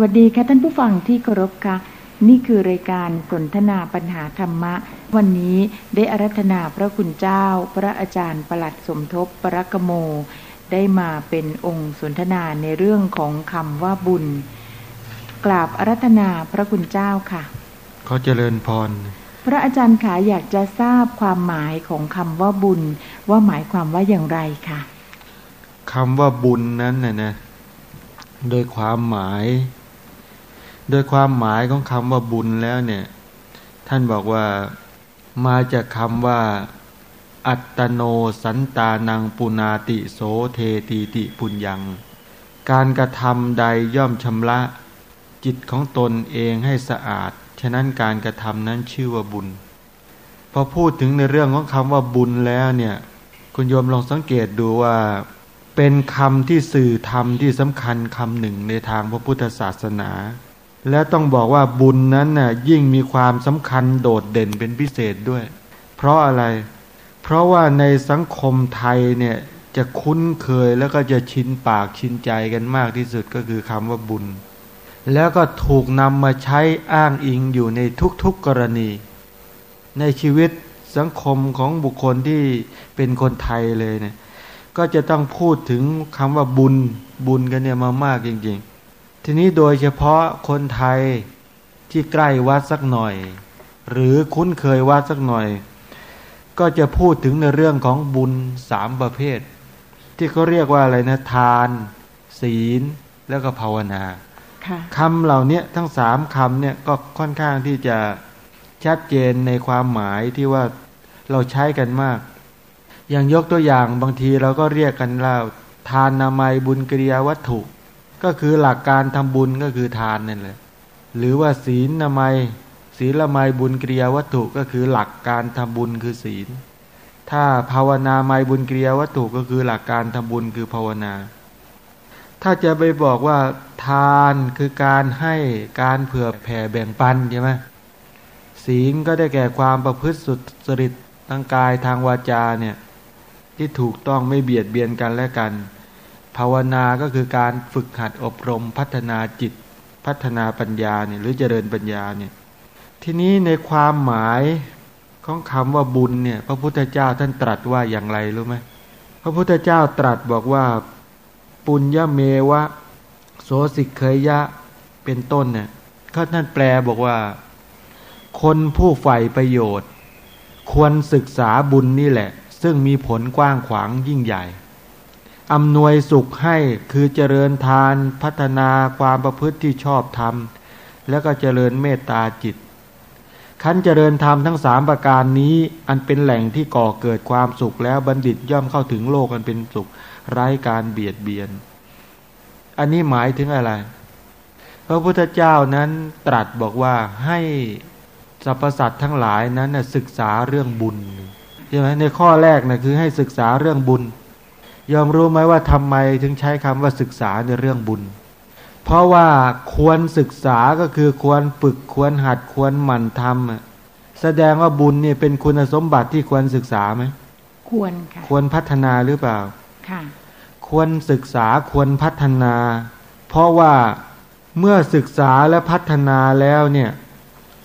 วัสดีค่ะท่านผู้ฟังที่เคารพค่ะ นี่คือรายการสนทนาปัญหาธรรมะ วันนี้ได้อารัธนาพระคุณเจ้า พระอาจารย์ประหลัดสมทบปรกโม ได้มาเป็นองค์สนทนาในเรื่องของคำว่าบุญ กราบอารัธนาพระคุณเจ้าค่ะ ขอเจริญพร พระอาจารย์ขาอยากจะทราบความหมายของคำว่าบุญ ว่าหมายความว่าอย่างไรค่ะคำว่าบุญนั้นนะนะโดยความหมาย โดยความหมายของคำว่าบุญแล้วเนี่ย ท่านบอกว่ามาจากคำว่า อัตโนสันตานังปุนาติโสเทตีติปุญญัง การกระทำใดย่อมชำระจิตของตนเองให้สะอาด ฉะนั้นการกระทำนั้นชื่อว่าบุญ พอพูดถึงในเรื่องของคำว่าบุญแล้วเนี่ย คุณโยมลองสังเกตดูว่า เป็นคำที่สื่อธรรมที่สำคัญคำหนึ่งในทางพระพุทธศาสนา และต้องบอกว่าบุญนั้นน่ะยิ่งมีความสำคัญโดดเด่นเป็นพิเศษด้วย เพราะอะไร เพราะว่าในสังคมไทยเนี่ยจะคุ้นเคยแล้วก็จะชินปากชินใจกันมากที่สุดก็คือคำว่าบุญ แล้วก็ถูกนำมาใช้อ้างอิงอยู่ในทุกๆกรณี ในชีวิตสังคมของบุคคลที่เป็นคนไทยเลยเนี่ยก็จะต้องพูดถึงคำว่าบุญบุญกันเนี่ยมามากจริงๆ ทีนี้โดยเฉพาะคนไทยที่ใกล้วัดสักหน่อย หรือคุ้นเคยวัดสักหน่อย ก็จะพูดถึงในเรื่องของบุญสามประเภท ที่เขาเรียกว่าอะไรนะทาน ศีลแล้วก็ภาวนาค่ะคำเหล่านี้ทั้งสามคำเนี่ยก็ค่อนข้างที่จะชัดเจนในความหมายที่ว่าเราใช้กันมาก อย่างยกตัวอย่างบางทีเราก็เรียกกันว่าทานนามัยบุญกิริยาวัตถุ ก็คือหลักการทำบุญก็คือทานนั่นแหละหรือว่าศีลนามัยศีลละไมบุญกิริยาวัตถุก็คือหลักการทำบุญคือศีล ถ้าภาวนาไมบุญกิริยาวัตถุก็คือหลักการทำบุญคือภาวนา ถ้าจะไปบอกว่าทานคือการให้การเผื่อแผ่แบ่งปันใช่ไหมศีลก็ได้แก่ความประพฤติสุจริตทางกายทางวาจาเนี่ยที่ถูกต้องไม่เบียดเบียนกันและกัน ภาวนาก็คือการฝึกหัดอบรมพัฒนาจิต พัฒนาปัญญาเนี่ยหรือเจริญปัญญาเนี่ยทีนี้ในความหมายของคำว่าบุญเนี่ย พระพุทธเจ้าท่านตรัสว่าอย่างไรรู้ไหมพระพุทธเจ้าตรัสบอกว่า ปุญญเมวะ โสสิกเคยยะเป็นต้นเนี่ยเขาท่านแปลบอกว่า คนผู้ใฝ่ประโยชน์ ควรศึกษาบุญนี่แหละ ซึ่งมีผลกว้างขวางยิ่งใหญ่ อำนวยสุขให้คือเจริญทานพัฒนาความประพฤติที่ชอบธรรม แล้วก็เจริญเมตตาจิต ขั้นเจริญธรรมทั้งสามประการนี้อันเป็นแหล่งที่ก่อเกิดความสุขแล้วบัณฑิตย่อมเข้าถึงโลกอันเป็นสุขไร้การเบียดเบียน อันนี้หมายถึงอะไร พระพุทธเจ้านั้นตรัสบอกว่าให้สรรพสัตว์ทั้งหลายนั้นนะศึกษาเรื่องบุญใช่ไหมในข้อแรกนะคือให้ศึกษาเรื่องบุญ ยอมรู้ไหมว่าทำไมถึงใช้คำว่าศึกษาในเรื่องบุญ เพราะว่าควรศึกษาก็คือควรฝึกควรหัดควรหมั่นทำอะแสดงว่าบุญเนี่ยเป็นคุณสมบัติที่ควรศึกษาไหมควรค่ะควรพัฒนาหรือเปล่าค่ะควรศึกษาควรพัฒนา เพราะว่าเมื่อศึกษาและพัฒนาแล้วเนี่ย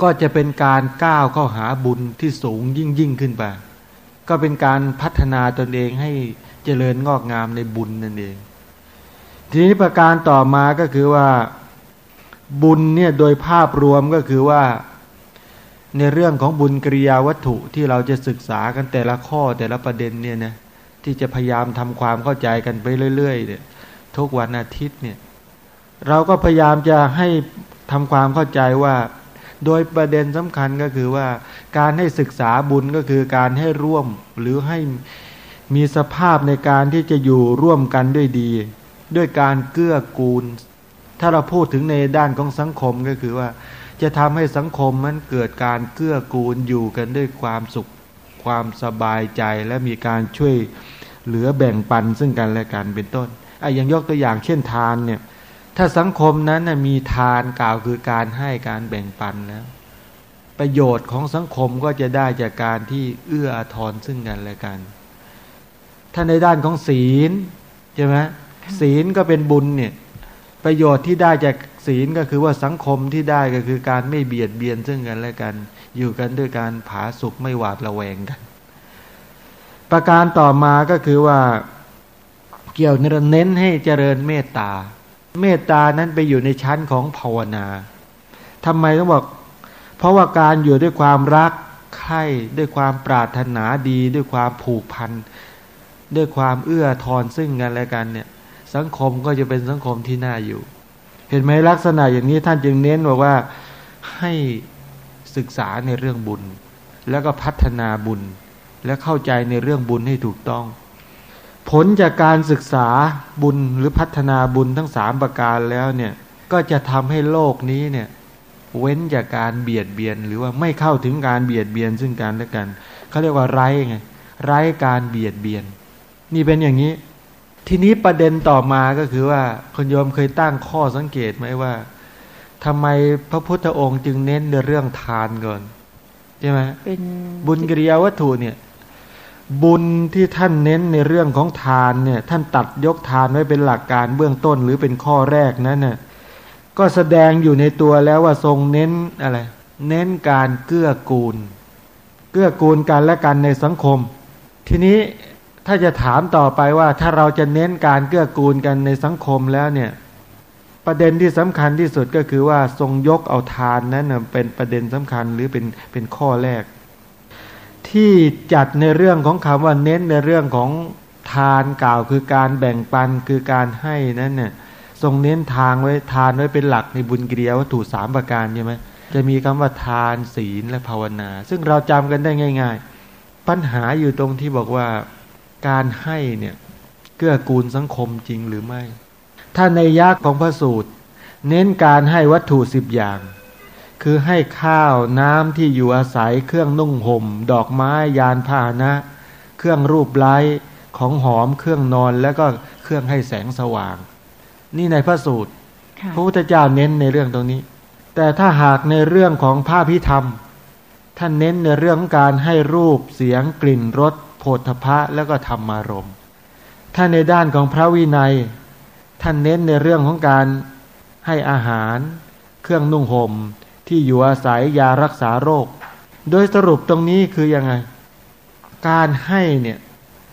ก็จะเป็นการก้าวเข้าหาบุญที่สูงยิ่งยิ่งขึ้นไป ก็เป็นการพัฒนาตนเองให้ เจริญงอกงามในบุญนั่นเอง ทีนี้ประการต่อมาก็คือว่าบุญเนี่ยโดยภาพรวมก็คือว่า ในเรื่องของบุญกิริยาวัตถุที่เราจะศึกษากันแต่ละข้อแต่ละประเด็นเนี่ยนะที่จะพยายามทำความเข้าใจกันไปเรื่อยๆเนี่ยทุกวันอาทิตย์เนี่ยเราก็พยายามจะให้ทำความเข้าใจว่า โดยประเด็นสำคัญก็คือว่าการให้ศึกษาบุญก็คือการให้ร่วมหรือให้ มีสภาพในการที่จะอยู่ร่วมกันด้วยดี ด้วยการเกื้อกูล ถ้าเราพูดถึงในด้านของสังคมก็คือว่า จะทำให้สังคมมันเกิดการเกื้อกูลอยู่กันด้วยความสุข ความสบายใจและมีการช่วยเหลือแบ่งปันซึ่งกันและกันเป็นต้นไอ้อย่างยกตัวอย่างเช่นทานเนี่ยถ้าสังคมนั้นมีทานกล่าวคือการให้การแบ่งปันแล้วประโยชน์ของสังคมก็จะได้จากการที่เอื้ออาทรซึ่งกันและกัน ถ้าในด้านของศีลใช่ไหมศีลก็เป็นบุญเนี่ยประโยชน์ที่ได้จากศีลก็คือว่าสังคมที่ได้ก็คือการไม่เบียดเบียนซึ่งกันและกัน อยู่กันด้วยการผาสุกไม่หวาดระแวงกัน ประการต่อมาก็คือว่าเกี่ยวเน้นให้เจริญเมตตา เมตตานั้นไปอยู่ในชั้นของภาวนาทำไมต้องบอก เพราะว่าการอยู่ด้วยความรักใคร่ด้วยความปรารถนาดีด้วยความผูกพัน ด้วยความเอื้อทอนซึ่งกันและกันเนี่ย สังคมก็จะเป็นสังคมที่น่าอยู่ เห็นไหมลักษณะอย่างนี้ท่านจึงเน้นบอกว่าให้ศึกษาในเรื่องบุญ แล้วก็พัฒนาบุญ และเข้าใจในเรื่องบุญให้ถูกต้อง ผลจากการศึกษาบุญหรือพัฒนาบุญทั้งสามประการแล้วเนี่ยก็จะทำให้โลกนี้เนี่ยเว้นจากการเบียดเบียนหรือว่าไม่เข้าถึงการเบียดเบียนซึ่งกันและกันเขาเรียกว่าไร้ไงไร้การเบียดเบียน นี่เป็นอย่างนี้ ทีนี้ประเด็นต่อมาก็คือว่าคนโยมเคยตั้งข้อสังเกตไหมว่าทำไมพระพุทธองค์จึงเน้นในเรื่องทานก่อนใช่ไหมเป็นบุญกิริยาวัตถุเนี่ย บุญที่ท่านเน้นในเรื่องของทานเนี่ย ท่านตัดยกทานไว้เป็นหลักการเบื้องต้นหรือเป็นข้อแรกนั้นน่ะก็แสดงอยู่ในตัวแล้วว่าทรงเน้นอะไร เน้นการเกื้อกูล เกื้อกูลกันและกันในสังคม ทีนี้ ถ้าจะถามต่อไปว่าถ้าเราจะเน้นการเกื้อกูลกันในสังคมแล้วเนี่ย ประเด็นที่สำคัญที่สุดก็คือว่าทรงยกเอาทานนั้นเป็นประเด็นสำคัญหรือเป็นเป็นข้อแรก ที่จัดในเรื่องของคำว่าเน้นในเรื่องของทานกล่าวคือการแบ่งปันคือการให้นั้นเนี่ยทรงเน้นทางไว้ทานไว้เป็นหลักในบุญกิริยาวัตถุสามประการใช่ไหมจะมีคำว่าทานศีลและภาวนา ซึ่งเราจำกันได้ง่าย ๆ ปัญหาอยู่ตรงที่บอกว่า การให้เนี่ยเกื้อกูลสังคมจริงหรือไม่ ถ้าในยักษ์ของพระสูตร เน้นการให้วัตถุสิบอย่าง คือให้ข้าวน้ำที่อยู่อาศัยเครื่องนุ่งหม่ม ดอกไม้ยานพาหนะ เครื่องรูปไล้ของหอมเครื่องนอนแล้วก็เครื่องให้แสงสว่าง นี่ในพระสูตรพระพุทธเจ้าเน้นในเรื่องตรงนี้ แต่ถ้าหากในเรื่องของภาพพิธรรมท่านเน้นในเรื่องของการให้รูปเสียงกลิ่นรส โผฏฐะแล้วก็ธรรมารมถ้าในด้านของพระวินัย ท่านเน้นในเรื่องของการให้อาหาร เครื่องนุ่งหม่มที่อยู่อาศัยยารักษาโรค โดยสรุปตรงนี้คือยังไง การให้เนี่ย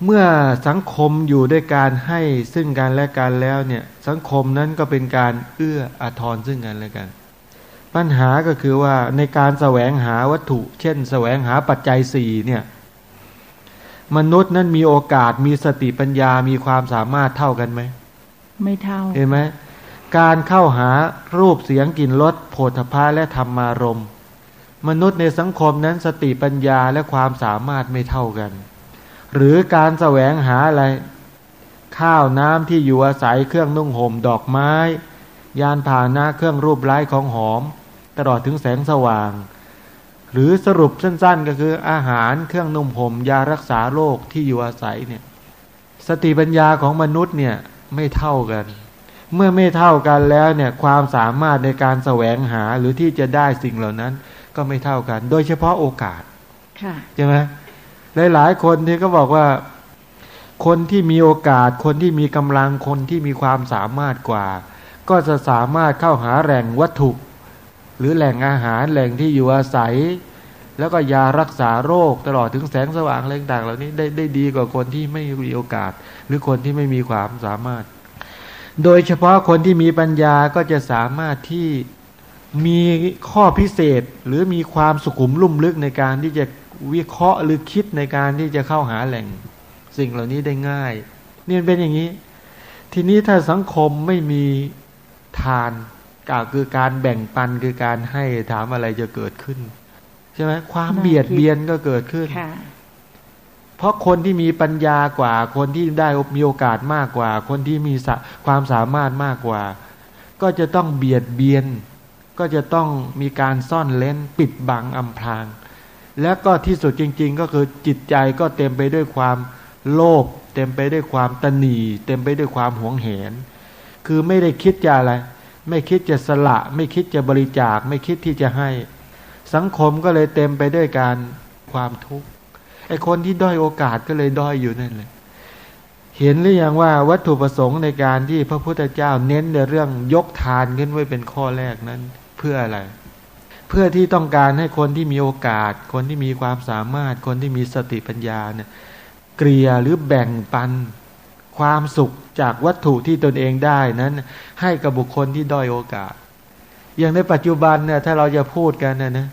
เมื่อสังคมอยู่ด้วยการให้ซึ่งกันและกันแล้วเนี่ยสังคมนั้นก็เป็นการเอื้ออาทรซึ่งกันและกัน ปัญหาก็คือว่าในการแสวงหาวัตถุ เช่น แสวงหาปัจจัยสี่เนี่ย มนุษย์นั้นมีโอกาสมีสติปัญญามีความสามารถเท่ากันไหม ไม่เท่า เห็นไหมการเข้าหารูปเสียงกลิ่นรสโผฏฐะและธรรมารมมนุษย์ในสังคมนั้นสติปัญญาและความสามารถไม่เท่ากัน หรือการแสวงหาอะไร ข้าวน้ำที่อยู่อาศัยเครื่องนุ่งห่มดอกไม้ ยานพาหนะเครื่องรูปไร้ของหอม ตลอดถึงแสงสว่าง หรือสรุปสั้น ๆ ก็คืออาหารเครื่องนุ่งห่มยารักษาโรคที่อยู่อาศัยเนี่ย สติปัญญาของมนุษย์เนี่ยไม่เท่ากัน เมื่อไม่เท่ากันแล้วเนี่ยความสามารถในการแสวงหาหรือที่จะได้สิ่งเหล่านั้น ก็ไม่เท่ากัน โดยเฉพาะโอกาสใช่ไหมหลายๆคนที่ก็บอกว่าคนที่มีโอกาส คนที่มีกำลังคนที่มีความสามารถกว่า ก็จะสามารถเข้าหาแหล่งวัตถุ หรือแหล่งอาหารแหล่งที่อยู่อาศัย แล้วก็ยารักษาโรคตลอดถึงแสงสว่างอะไรต่างๆเหล่านี้ได้ได้ดีกว่าคนที่ไม่มีโอกาส หรือคนที่ไม่มีความสามารถ โดยเฉพาะคนที่มีปัญญาก็จะสามารถที่มีข้อพิเศษหรือมีความสุขุมลุ่มลึกในการที่จะวิเคราะห์หรือคิดในการที่จะเข้าหาแหล่ง สิ่งเหล่านี้ได้ง่ายนี่เป็นอย่างนี้ ทีนี้ถ้าสังคมไม่มีทาน กล่าวคือการแบ่งปันคือการให้ถามอะไรจะเกิดขึ้น ใช่ไหมความเบียดเบียนก็เกิดขึ้นเพราะคนที่มีปัญญากว่า คนที่ได้มีโอกาสมากกว่า คนที่มีความสามารถมากกว่า ก็จะต้องเบียดเบียน ก็จะต้องมีการซ่อนเล้นปิดบังอำพราง แล้วก็ที่สุดจริง ๆ ก็คือจิตใจก็เต็มไปด้วยความโลภเต็มไปด้วยความตนี เต็มไปด้วยความหวงแหน คือไม่ได้คิดจะอะไร ไม่คิดจะสละ ไม่คิดจะบริจาค ไม่คิดที่จะให้ สังคมก็เลยเต็มไปด้วยการความทุกข์ไอคนที่ด้อยโอกาสก็เลยด้อยอยู่นั่นเลยเห็นหรือยังว่าวัตถุประสงค์ในการที่พระพุทธเจ้าเน้นในเรื่องยกทานขึ้นไว้เป็นข้อแรกนั้น เพื่ออะไร เพื่อที่ต้องการให้คนที่มีโอกาส คนที่มีความสามารถ คนที่มีสติปัญญาเนี่ยเกลียหรือแบ่งปัน ความสุขจากวัตถุที่ตนเองได้นั้น ให้กับบุคคลที่ด้อยโอกาส อย่างในปัจจุบันเนี่ยถ้าเราจะพูดกันนะนะ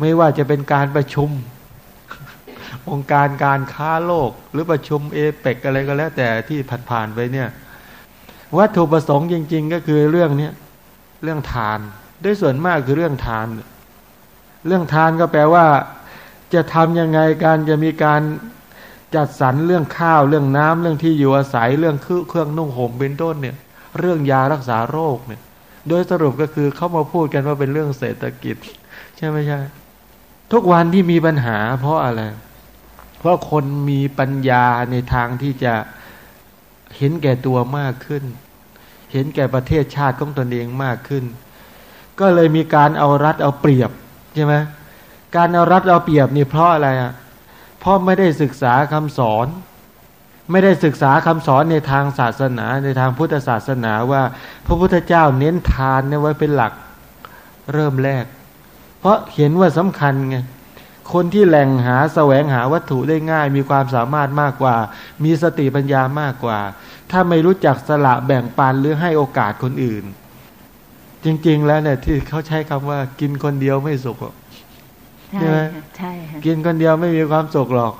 ไม่ว่าจะเป็นการประชุม องค์การการค้าโลก หรือประชุมเอเปกอะไรก็แล้ว แต่ที่ผ่านๆไปเนี่ย วัตถุประสงค์จริง ๆ ก็คือเรื่องเนี้ยเรื่องทาน ด้วยส่วนมากคือเรื่องทาน เรื่องทานก็แปลว่า จะทำยังไงการจะมีการ จัดสรรเรื่องข้าวเรื่องน้ำเรื่องที่อยู่อาศัยเรื่องเครื่องนุ่งห่มเป็นต้นเนี่ย เรื่องยารักษาโรคเนี่ย โดยสรุปก็คือเขามาพูดกันว่าเป็นเรื่องเศรษฐกิจ ใช่ไหมใช่ ทุกวันที่มีปัญหา เพราะอะไร เพราะคนมีปัญญาในทางที่จะเห็นแก่ตัวมากขึ้น เห็นแก่ประเทศชาติของตนเองมากขึ้น ก็เลยมีการเอารัดเอาเปรียบใช่ไหมการเอารัดเอาเปรียบนี่เพราะอะไรอะ เพราะไม่ได้ศึกษาคำสอน ไม่ได้ศึกษาคำสอนในทางศาสนาในทางพุทธศาสนาว่า พระพุทธเจ้าเน้นทานเนี่ยไว้เป็นหลักเริ่มแรก เพราะเห็นว่าสำคัญไงคนที่แหล่งหาแสวงหาวัตถุได้ง่าย มีความสามารถมากกว่า มีสติปัญญามากกว่า ถ้าไม่รู้จักสละแบ่งปันหรือให้โอกาสคนอื่น จริง ๆ แล้วเนี่ยที่เขาใช้คำว่ากินคนเดียวไม่สุข ใช่ไหมใช่กินคนเดียวไม่มีความสุขหรอก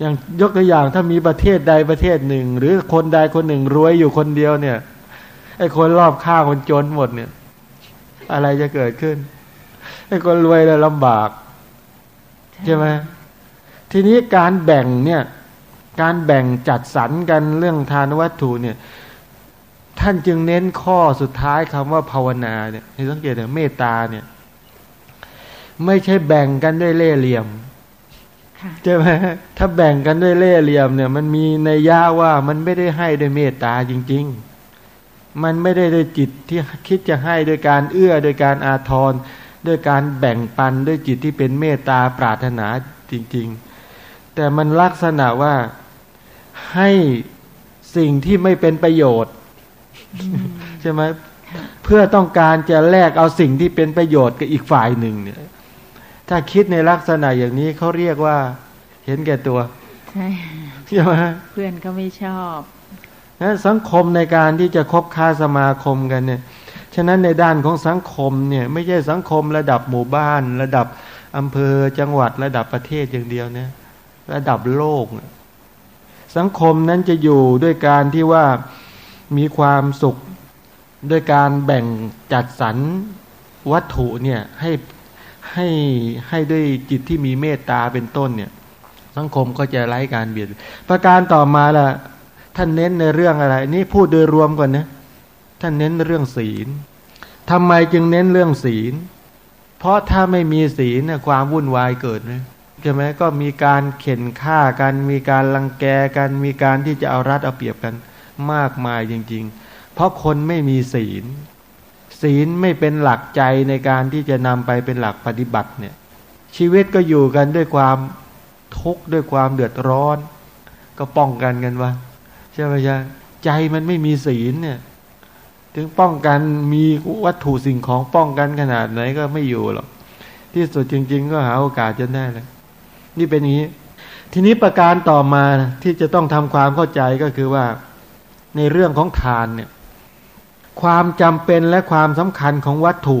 อย่างยกตัวอย่างถ้ามีประเทศใดประเทศหนึ่ง หรือคนใดคนหนึ่งรวยอยู่คนเดียวเนี่ยไอ้คนรอบข้างคนจนหมดเนี่ย อะไรจะเกิดขึ้นไอ้คนรวยเลยลำบากใช่ไหมทีนี้การแบ่งเนี่ย การแบ่งจัดสรรกันเรื่องทานวัตถุเนี่ย ท่านจึงเน้นข้อสุดท้ายคำว่าภาวนาเนี่ยให้สังเกตเถอะเมตตาเนี่ย ไม่ใช่แบ่งกันด้วยเล่เหลี่ยมใช่ไหมถ้าแบ่งกันด้วยเล่เหลี่ยมเนี่ย มันมีในย่าว่ามันไม่ได้ให้ด้วยเมตตาจริง ๆ มันไม่ได้ด้วยจิตที่คิดจะให้ด้วยการเอื้อโดยการอาทรด้วยการแบ่งปันด้วยจิตที่เป็นเมตตาปรารถนาจริง ๆ แต่มันลักษณะว่าให้สิ่งที่ไม่เป็นประโยชน์ ใช่ไหมเพื่อต้องการจะแลกเอาสิ่งที่เป็นประโยชน์กับอีกฝ่ายหนึ่งเนี่ย ถ้าคิดในลักษณะอย่างนี้เขาเรียกว่า เห็นแก่ตัวใช่ใช่ไหมเพื่อนก็ไม่ชอบนะสังคมในการที่จะคบค้าสมาคมกันเนี่ย ฉะนั้นในด้านของสังคมเนี่ยไม่ใช่สังคมระดับหมู่บ้าน ระดับอำเภอจังหวัดระดับประเทศอย่างเดียวเนี่ย ระดับโลก สังคมนั้นจะอยู่ด้วยการที่ว่ามีความสุขด้วยการแบ่งจัดสรรวัตถุเนี่ยให้ ให้ให้ด้วยจิตที่มีเมตตาเป็นต้นเนี่ย สังคมก็จะไร้การเบียด ประการต่อมาล่ะ ท่านเน้นในเรื่องอะไร นี่พูดโดยรวมก่อนนะท่านเน้นเรื่องศีลทำไมจึงเน้นเรื่องศีล เพราะถ้าไม่มีศีลเนี่ยความวุ่นวายเกิดนะใช่ไหมก็มีการเข็นฆ่ากัน มีการลังแกกัน มีการที่จะเอารัดเอาเปรียบกันมากมายจริง ๆ เพราะคนไม่มีศีล ศีลไม่เป็นหลักใจในการที่จะนำไปเป็นหลักปฏิบัติเนี่ย ชีวิตก็อยู่กันด้วยความทุกข์ด้วยความเดือดร้อน ก็ป้องกันกันวะใช่ไหมใช่ใจมันไม่มีศีลเนี่ย ถึงป้องกันมีวัตถุสิ่งของป้องกันขนาดไหนก็ไม่อยู่หรอกที่สุดจริง ๆ ก็หาโอกาสจนได้เลยนี่เป็นอย่างนี้ ทีนี้ประการต่อมาที่จะต้องทำความเข้าใจก็คือว่า ในเรื่องของทานเนี่ย ความจำเป็นและความสำคัญของวัตถุ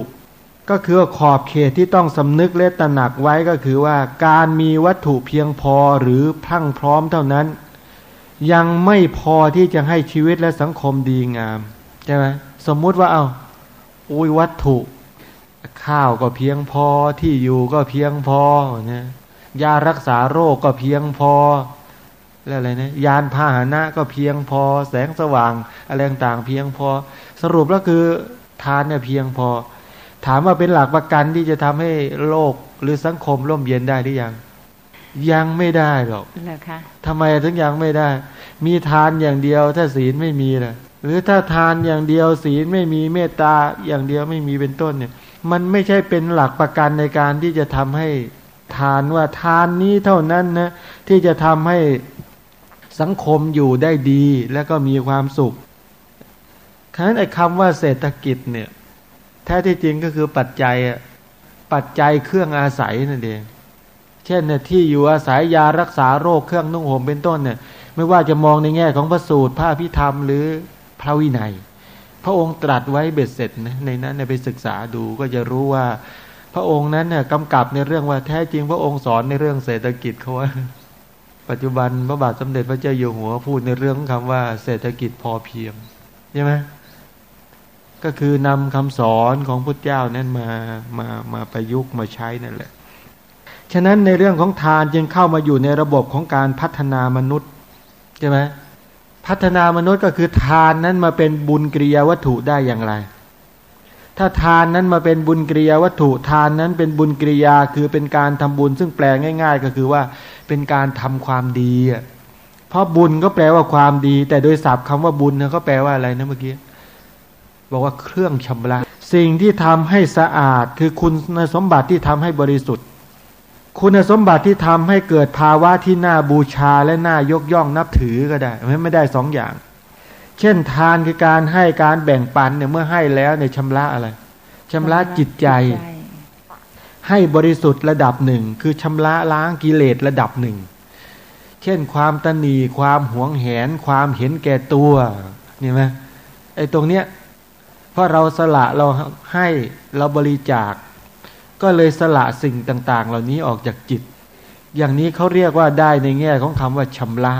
ก็คือขอบเขตที่ต้องสำนึกและตระหนักไว้ก็คือว่าการมีวัตถุเพียงพอหรือพรั่งพร้อมเท่านั้น ยังไม่พอที่จะให้ชีวิตและสังคมดีงามใช่ไหมสมมุติว่าเอาอุ้ยวัตถุ ข้าวก็เพียงพอที่อยู่ก็เพียงพอเนี่ยยารักษาโรคก็เพียงพอแล้วอะไรนะยานพาหนะก็เพียงพอ แสงสว่างอะไรต่างเพียงพอ สรุปแล้วคือทานเนี่ยเพียงพอ ถามว่าเป็นหลักประกันที่จะทำให้โลกหรือสังคมร่มเย็นได้หรือยัง ยังไม่ได้หรอกทำไมถึงยังไม่ได้ มีทานอย่างเดียวถ้าศีลไม่มีล่ะหรือถ้าทานอย่างเดียวศีลไม่มีเมตตาอย่างเดียวไม่มีเป็นต้นเนี่ย มันไม่ใช่เป็นหลักประกันในการที่จะทำให้ทานว่าทานนี้เท่านั้นนะที่จะทำให้สังคมอยู่ได้ดีแล้วก็มีความสุข ฉะนั้นไอ้คำว่าเศรษฐกิจเนี่ย แท้ที่จริงก็คือปัจจัยปัจจัยเครื่องอาศัยนั่นเอง เช่นเนี่ยที่อยู่อาศัยยารักษาโรคเครื่องนุ่งห่มเป็นต้นเนี่ย ไม่ว่าจะมองในแง่ของพระสูตรพระพิธรรมหรือพระวินัย พระองค์ตรัสไว้เบ็ดเสร็จนะในนั้นไปศึกษาดูก็จะรู้ว่า พระองค์นั้นเนี่ยกำกับในเรื่องว่าแท้จริงพระองค์สอนในเรื่องเศรษฐกิจเขาว่าปัจจุบันพระบาทสมเด็จพระเจ้าอยู่หัวพูดในเรื่องคำว่าเศรษฐกิจพอเพียงใช่ไหม ก็คือนำคำสอนของพุทธเจ้านั้นมามามาประยุกต์มาใช้นั่นแหละ ฉะนั้นในเรื่องของทานจึงเข้ามาอยู่ในระบบของการพัฒนามนุษย์ใช่ไหมพัฒนามนุษย์ก็คือทานนั้นมาเป็นบุญกิริยาวัตถุได้อย่างไร ถ้าทานนั้นมาเป็นบุญกิริยาวัตถุ ทานนั้นเป็นบุญกิริยาคือเป็นการทำบุญ ซึ่งแปลง่าย ๆ ก็คือว่าเป็นการทำความดี เพราะบุญก็แปลว่าความดี แต่โดยศัพท์คำว่าบุญเขาแปลว่าอะไรนะเมื่อกี้ บอกว่าเครื่องชำระ สิ่งที่ทำให้สะอาด คือคุณสมบัติที่ทำให้บริสุทธิ์ คุณสมบัติที่ทำให้เกิดภาวะที่น่าบูชาและน่ายกย่องนับถือก็ได้ไม่ไม่ได้สองอย่าง เช่นทานคือการให้การแบ่งปันเนี่ยเมื่อให้แล้วในชำระอะไรชำระจิตใจ ให้บริสุทธิ์ระดับหนึ่งคือชำระล้างกิเลสระดับหนึ่งเช่น ความตนีความหวงแหน ความเห็นแก่ตัวนี่ไหมไอ้ตรงเนี้ย เพราะเราสละเราให้เราบริจาค ก็เลยสละสิ่งต่าง ๆ เหล่านี้ออกจากจิต อย่างนี้เขาเรียกว่าได้ในแง่ของคำว่าชำระ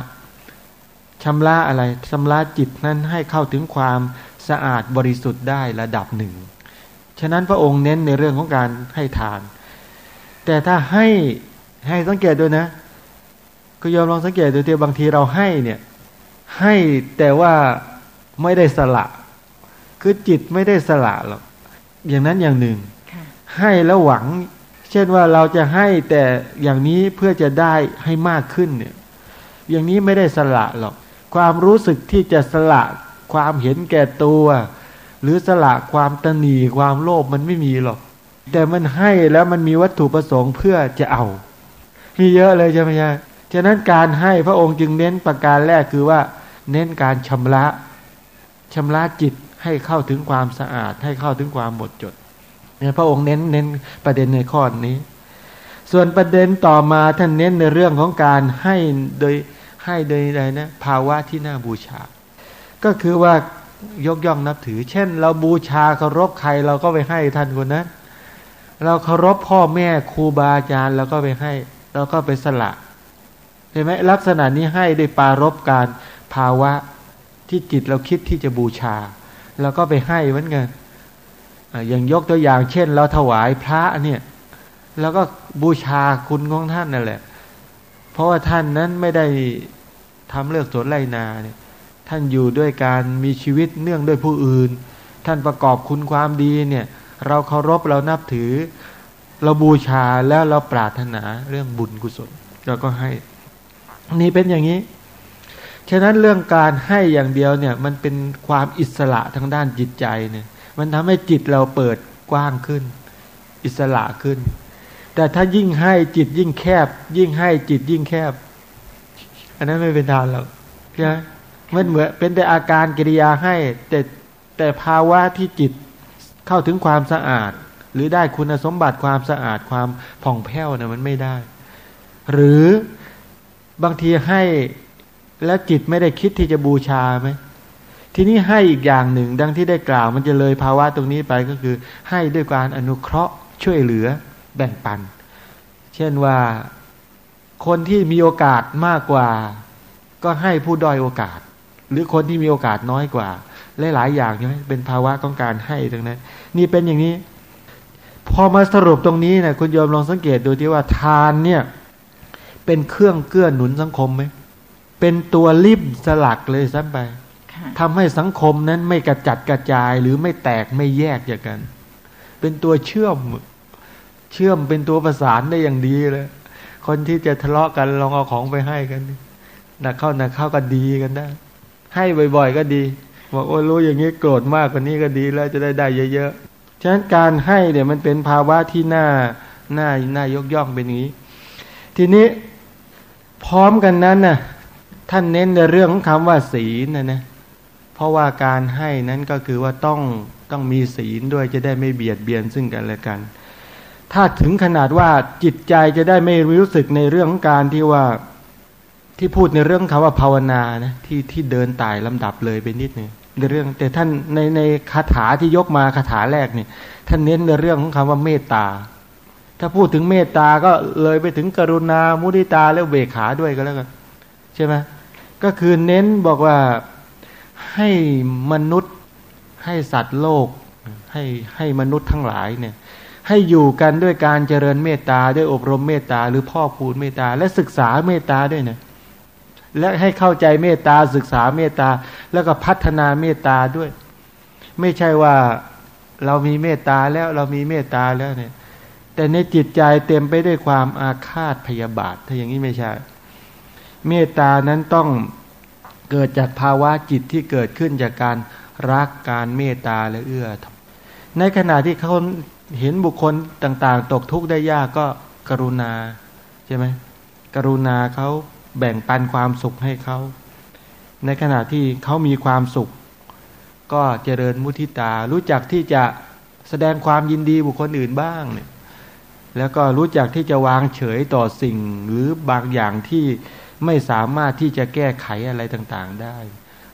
ชำระอะไรชำระจิตนั้นให้เข้าถึงความสะอาดบริสุทธิ์ได้ระดับหนึ่ง ฉะนั้นพระองค์เน้นในเรื่องของการให้ทาน แต่ถ้าให้ให้สังเกตด้วยนะก็ยอมลองสังเกตดูที่บางทีเราให้เนี่ยให้แต่ว่าไม่ได้สละ คือจิตไม่ได้สละหรอกอย่างนั้นอย่างหนึ่ง ให้แล้วหวัง เช่นว่าเราจะให้แต่อย่างนี้เพื่อจะได้ให้มากขึ้นเนี่ย อย่างนี้ไม่ได้สละหรอก ความรู้สึกที่จะสละความเห็นแก่ตัว หรือสละความตนีความโลภมันไม่มีหรอก แต่มันให้แล้วมันมีวัตถุประสงค์เพื่อจะเอา มีเยอะเลยใช่ไหมใช่ฉะนั้นการให้พระองค์จึงเน้นประการแรกคือว่า เน้นการชำระชำระจิต ให้เข้าถึงความสะอาด ให้เข้าถึงความหมดจดเนี่ยพระองค์เน้นเน้นประเด็นในข้อนี้ ส่วนประเด็นต่อมาท่านเน้นในเรื่องของการให้โดยให้โดยอะไรนะภาวะที่น่าบูชา ก็คือว่ายกย่องนับถือ เช่น เราบูชาเคารพใครเราก็ไปให้ท่านคนนั้นเราเคารพพ่อแม่ครูบาอาจารย์เราก็ไปให้เราก็ไปสละเห็นไหมลักษณะนี้ให้ได้ปารบการภาวะที่จิตเราคิดที่จะบูชา เราก็ไปให้เหมือนกันอย่างยกตัวอย่างเช่น เราถวายพระเนี่ยเราก็บูชาคุณของท่านนั่นแหละ เพราะว่าท่านนั้นไม่ได้ทำเลือกสวนไรนาเนี่ยท่านอยู่ด้วยการมีชีวิตเนื่องด้วยผู้อื่น ท่านประกอบคุณความดีเนี่ย เราเคารพเรานับถือ เราบูชาแล้วเราปรารถนาเรื่องบุญกุศลเราก็ให้ นี่เป็นอย่างนี้ ฉะนั้นเรื่องการให้อย่างเดียวเนี่ยมันเป็นความอิสระทางด้านจิตใจเนี่ยมันทำให้จิตเราเปิดกว้างขึ้น อิสระขึ้น แต่ถ้ายิ่งให้จิตยิ่งแคบ ยิ่งให้จิตยิ่งแคบ อันนั้นไม่เป็นทานหรอกใช่ไหมมันเหมือนเป็นแต่อาการกิริยาให้ แต่แต่ภาวะที่จิตเข้าถึงความสะอาด หรือได้คุณสมบัติความสะอาดความผ่องแผ้วเนี่ยมันไม่ได้ หรือบางทีให้ แล้วจิตไม่ได้คิดที่จะบูชาไหมทีนี้ให้อีกอย่างหนึ่ง ดังที่ได้กล่าวมันจะเลยภาวะตรงนี้ไปก็คือ ให้ด้วยการอนุเคราะห์ช่วยเหลือแบ่งปัน เช่นว่าคนที่มีโอกาสมากกว่า ก็ให้ผู้ด้อยโอกาส หรือคนที่มีโอกาสน้อยกว่าหลายๆอย่างใช่ไหมเป็นภาวะของการให้ตรงนั้น นี่เป็นอย่างนี้ พอมาสรุปตรงนี้นะคุณโยมลองสังเกตดูที่ว่าทานเนี่ย เป็นเครื่องเกื้อหนุนสังคมไหม เป็นตัวริบสลักเลยซ้ำไปทำให้สังคมนั้นไม่กระจัดกระจายหรือไม่แตกไม่แยกจากกัน เป็นตัวเชื่อม เชื่อมเป็นตัวประสานได้อย่างดีเลย คนที่จะทะเลาะกันลองเอาของไปให้กันหนักเข้าหนักเข้าก็ดีกันได้ ให้บ่อย ๆ ก็ดีบอกโอ้รู้อย่างนี้โกรธมากกว่านี้ก็ดีแล้วจะได้ได้เยอะๆ ฉะนั้นการให้เนี่ยมันเป็นภาวะที่น่าน่าน่ายกย่องเป็นอย่างนี้ ทีนี้พร้อมกันนั้นน่ะ ท่านเน้นในเรื่องของคำว่าศีลนะนะเพราะว่าการให้นั้นก็คือว่าต้องต้องมีศีลด้วยจะได้ไม่เบียดเบียนซึ่งกันและกัน ถ้าถึงขนาดว่าจิตใจจะได้ไม่รู้สึกในเรื่องของการที่ว่าที่พูดในเรื่องคำว่าภาวนานะที่ที่เดินตายลำดับเลยไปนิดนึงในเรื่อง แต่ท่านในในคาถาที่ยกมาคาถาแรกเนี่ยท่านเน้นในเรื่องของคำว่าเมตตา ถ้าพูดถึงเมตตาก็เลยไปถึงกรุณามุทิตาแล้วเบขาด้วยก็แล้วกันใช่ไหม ก็คือเน้นบอกว่าให้มนุษย์ให้สัตว์โลก ให้ให้มนุษย์ทั้งหลายเนี่ยให้อยู่กันด้วยการเจริญเมตตาด้วยอบรมเมตตา หรือพ่อพูนเมตตา และศึกษาเมตตาด้วยเนี่ยและให้เข้าใจเมตตาศึกษาเมตตา แล้วก็พัฒนาเมตตาด้วย ไม่ใช่ว่าเรามีเมตตาแล้วเรามีเมตตาแล้วเนี่ย แต่ในจิตใจเต็มไปด้วยความอาฆาตพยาบาทถ้าอย่างนี้ไม่ใช่ เมตตานั้นต้องเกิดจากภาวะจิตที่เกิดขึ้นจากการรักการเมตตาและเอื้อ ในขณะที่เขาเห็นบุคคลต่าง ๆ ตกทุกข์ได้ยากก็กรุณาใช่ไหมกรุณาเขาแบ่งปันความสุขให้เขาในขณะที่เขามีความสุข ก็เจริญมุทิตา รู้จักที่จะแสดงความยินดีบุคคลอื่นบ้างเนี่ยแล้วก็รู้จักที่จะวางเฉยต่อสิ่งหรือบางอย่างที่ ไม่สามารถที่จะแก้ไขอะไรต่างๆได้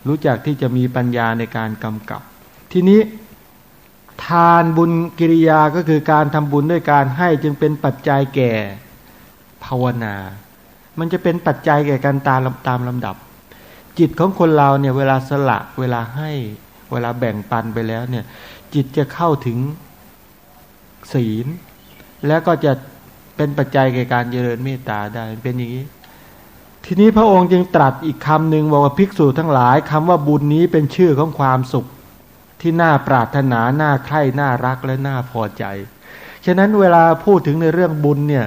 รู้จักที่จะมีปัญญาในการกำกับ ทีนี้ทานบุญกิริยาก็คือการทำบุญด้วยการให้จึงเป็นปัจจัยแก่ภาวนา มันจะเป็นปัจจัยแก่การตามตามลำดับ จิตของคนเราเนี่ยเวลาสละเวลาให้เวลาแบ่งปันไปแล้วเนี่ย จิตจะเข้าถึงศีล แล้วก็จะเป็นปัจจัยแก่การเจริญเมตตาได้เป็นอย่างนี้ ทีนี้พระองค์จึงตรัสอีกคำหนึ่งบอกว่าภิกษุทั้งหลายคำว่าบุญนี้เป็นชื่อของความสุข ที่น่าปรารถนาน่าใคร่น่ารักและน่าพอใจ ฉะนั้นเวลาพูดถึงในเรื่องบุญเนี่ย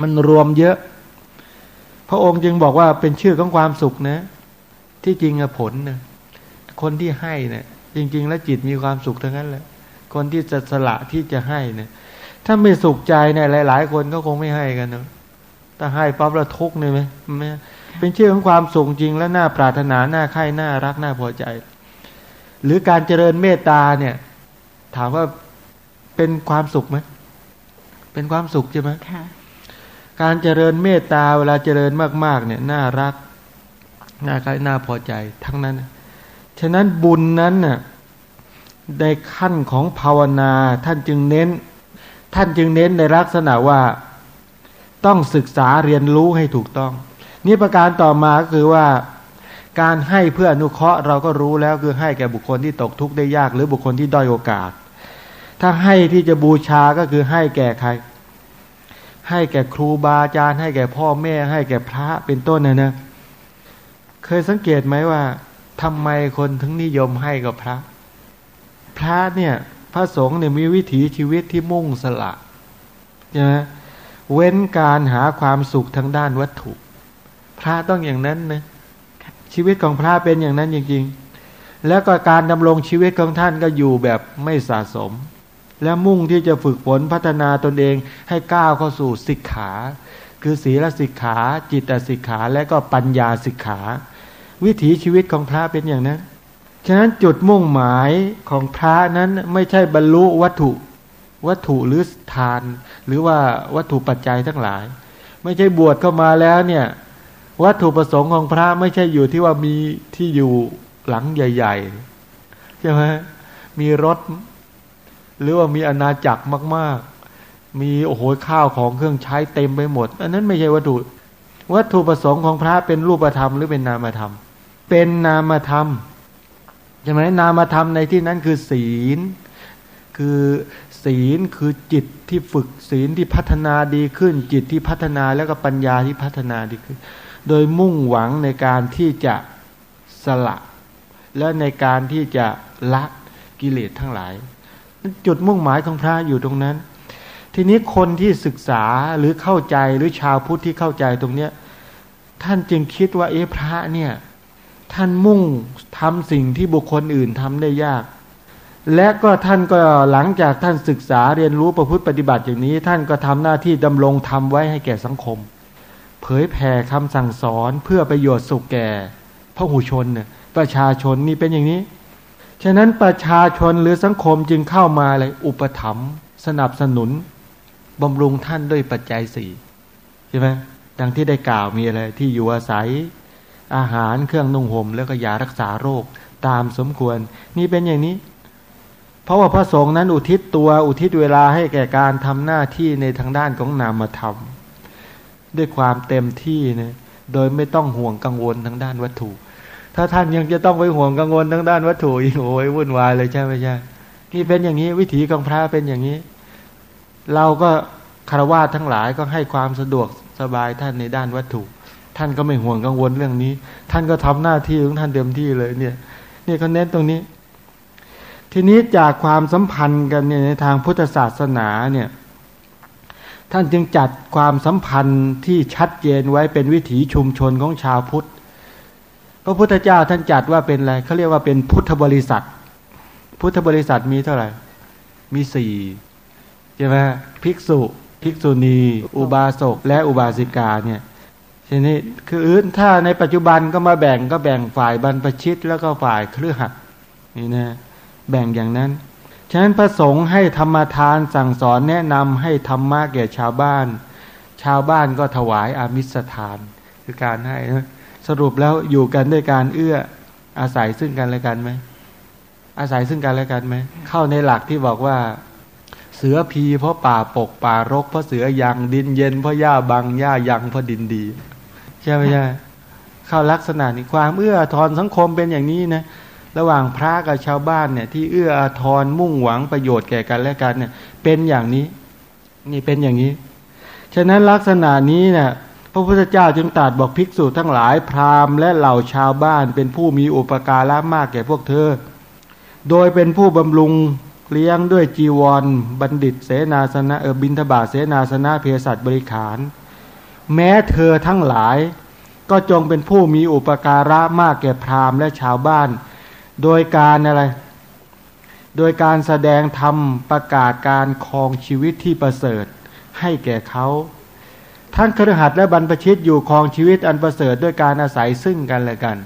มันรวมเยอะ พระองค์จึงบอกว่าเป็นชื่อของความสุขนะ ที่จริงผลนะคนที่ให้เนะี่ยจริง ๆ แล้วจิตมีความสุขทั้งนั้นแหละคนที่จะสละที่จะให้เนะี่ยถ้าไม่สุขใจเนี่ยหลาย ๆ คนก็คงไม่ให้กันเนาะ ถ้าให้ปั๊บแล้วทุกข์เลยไหมไม่เป็นชื่อของความสุขจริงและน่าปรารถนาน่าใคร่น่ารักน่าพอใจ หรือการเจริญเมตตาเนี่ย ถามว่าเป็นความสุขไหมเป็นความสุขใช่ไหมค่ะการเจริญเมตตาเวลาเจริญมาก ๆ เนี่ยน่ารักน่าใครน่าพอใจ ทั้งนั้น ฉะนั้นบุญนั้นน่ะในขั้นของภาวนาท่านจึงเน้น ท่านจึงเน้นในลักษณะว่า ต้องศึกษาเรียนรู้ให้ถูกต้อง นี่ประการต่อมาก็คือว่าการให้เพื่ออนุเคราะห์เราก็รู้แล้วคือให้แก่บุคคลที่ตกทุกข์ได้ยากหรือบุคคลที่ด้อยโอกาส ถ้าให้ที่จะบูชาก็คือให้แก่ใคร ให้แก่ครูบาอาจารย์ ให้แก่พ่อแม่ ให้แก่พระเป็นต้นนะนะเคยสังเกตไหมว่าทำไมคนถึงนิยมให้กับพระ พระเนี่ยพระสงฆ์เนี่ยมีวิถีชีวิตที่มุ่งสละใช่ไหม เว้นการหาความสุขทางด้านวัตถุ พระต้องอย่างนั้นนะชีวิตของพระเป็นอย่างนั้นจริง ๆ แล้วก็การดำรงชีวิตของท่านก็อยู่แบบไม่สะสม และมุ่งที่จะฝึกฝนพัฒนาตนเองให้ก้าวเข้าสู่สิกขา คือศีลสิกขา จิตสิกขาและก็ปัญญาสิกขา วิถีชีวิตของพระเป็นอย่างนั้น ฉะนั้นจุดมุ่งหมายของพระนั้นไม่ใช่บรรลุวัตถุ วัตถุหรือทาน หรือว่าวัตถุปัจจัยทั้งหลาย ไม่ใช่บวชเข้ามาแล้วเนี่ย วัตถุประสงค์ของพระไม่ใช่อยู่ที่ว่ามีที่อยู่หลังใหญ่ ๆ ใช่ไหมมีรถ หรือว่ามีอาณาจักรมาก ๆ มีโอ้โหข้าวของเครื่องใช้เต็มไปหมด อันนั้นไม่ใช่วัตถุ วัตถุประสงค์ของพระเป็นรูปธรรมหรือเป็นนามธรรม เป็นนามธรรมใช่ไหมนามธรรมในที่นั้นคือศีล คือ ศีลคือจิตที่ฝึกศีลที่พัฒนาดีขึ้น จิตที่พัฒนาแล้วก็ปัญญาที่พัฒนาดีขึ้น โดยมุ่งหวังในการที่จะสละ และในการที่จะละกิเลสทั้งหลาย จุดมุ่งหมายของพระอยู่ตรงนั้น ทีนี้คนที่ศึกษาหรือเข้าใจหรือชาวพุทธที่เข้าใจตรงเนี้ยท่านจึงคิดว่าเอ๊ะพระเนี่ยท่านมุ่งทำสิ่งที่บุคคลอื่นทำได้ยาก และก็ท่านก็หลังจากท่านศึกษาเรียนรู้ประพฤติปฏิบัติอย่างนี้ ท่านก็ทำหน้าที่ดำรงทำไว้ให้แก่สังคม เผยแผ่คำสั่งสอนเพื่อประโยชน์สุขแก่พระหูชนเนี่ยประชาชนนี่เป็นอย่างนี้ ฉะนั้นประชาชนหรือสังคมจึงเข้ามาอะไรอุปถัมภ์สนับสนุนบำรุงท่านด้วยปัจจัยสี่ใช่ไหมดังที่ได้กล่าวมีอะไรที่อยู่อาศัยอาหารเครื่องนุ่งห่มแล้วก็ยารักษาโรคตามสมควร นี่เป็นอย่างนี้ เพราะว่าพระสงฆ์นั้นอุทิศตัวอุทิศเวลาให้แก่การทำหน้าที่ในทางด้านของนามธรรม ด้วยความเต็มที่นะโดยไม่ต้องห่วงกังวลทางด้านวัตถุ ถ้าท่านยังจะต้องไปห่วงกังวลทางด้านวัตถุอีกโอ้ยวุ่นวายเลยใช่ไหมใช่ที่เป็นอย่างนี้วิถีของพระเป็นอย่างนี้ เราก็คารวะทั้งหลายก็ให้ความสะดวกสบายท่านในด้านวัตถุ ท่านก็ไม่ห่วงกังวลเรื่องนี้ ท่านก็ทำหน้าที่ของท่านเต็มที่เลยเนี่ยนี่เขาเน้นตรงนี้ ทีนี้จากความสัมพันธ์กันเนี่ยในทางพุทธศาสนาเนี่ยท่านจึงจัดความสัมพันธ์ที่ชัดเจนไว้เป็นวิถีชุมชนของชาวพุทธ พระพุทธเจ้าท่านจัดว่าเป็นอะไรเขาเรียกว่าเป็นพุทธบริษัท พุทธบริษัทมีเท่าไหร่ มีสี่ใช่ไหมภิกษุ ภิกษุณี อุบาสก และอุบาสิกาเนี่ยทีนี้คือถ้าในปัจจุบันก็มาแบ่งก็แบ่งฝ่ายบรรพชิตแล้วก็ฝ่ายเครือขัดนี่นะ แบ่งอย่างนั้น ฉะนั้นพระสงฆ์ให้ธรรมทานสั่งสอนแนะนำให้ธรรมะแก่ชาวบ้าน ชาวบ้านก็ถวายอามิสทาน คือการให้นะสรุปแล้วอยู่กันด้วยการเอื้ออาศัยซึ่งกันและกันไหมอาศัยซึ่งกันและกันไหมเข้าในหลักที่บอกว่า เสือพีเพราะป่าปกป่ารก เพราะเสือยังดินเย็นเพราะหญ้าบังหญ้ายังเพราะดินดี ใช่ไหมใช่เข้าลักษณะนี้ความเอื้อทอนสังคมเป็นอย่างนี้นะ ระหว่างพระกับชาวบ้านเนี่ยที่เอื้ออาทรมุ่งหวังประโยชน์แก่กันและกันเนี่ยเป็นอย่างนี้ นี่เป็นอย่างนี้ ฉะนั้นลักษณะนี้เนี่ยพระพุทธเจ้าจึงตรัสบอกภิกษุทั้งหลายพราหมณ์และเหล่าชาวบ้านเป็นผู้มีอุปการะมากแก่พวกเธอ โดยเป็นผู้บำรุงเลี้ยงด้วยจีวร บัณฑิตเสนาสนะเออบินทบาทเสนาสนะเภสัชบริขาร แม้เธอทั้งหลาย ก็จงเป็นผู้มีอุปการะมากแก่พราหมณ์และชาวบ้าน โดยการอะไร โดยการแสดงธรรมประกาศการครองชีวิตที่ประเสริฐให้แก่เขาท่านครหัสและบรรพชิตอยู่ครองชีวิตอันประเสริฐด้วยการอาศัยซึ่งกันและกัน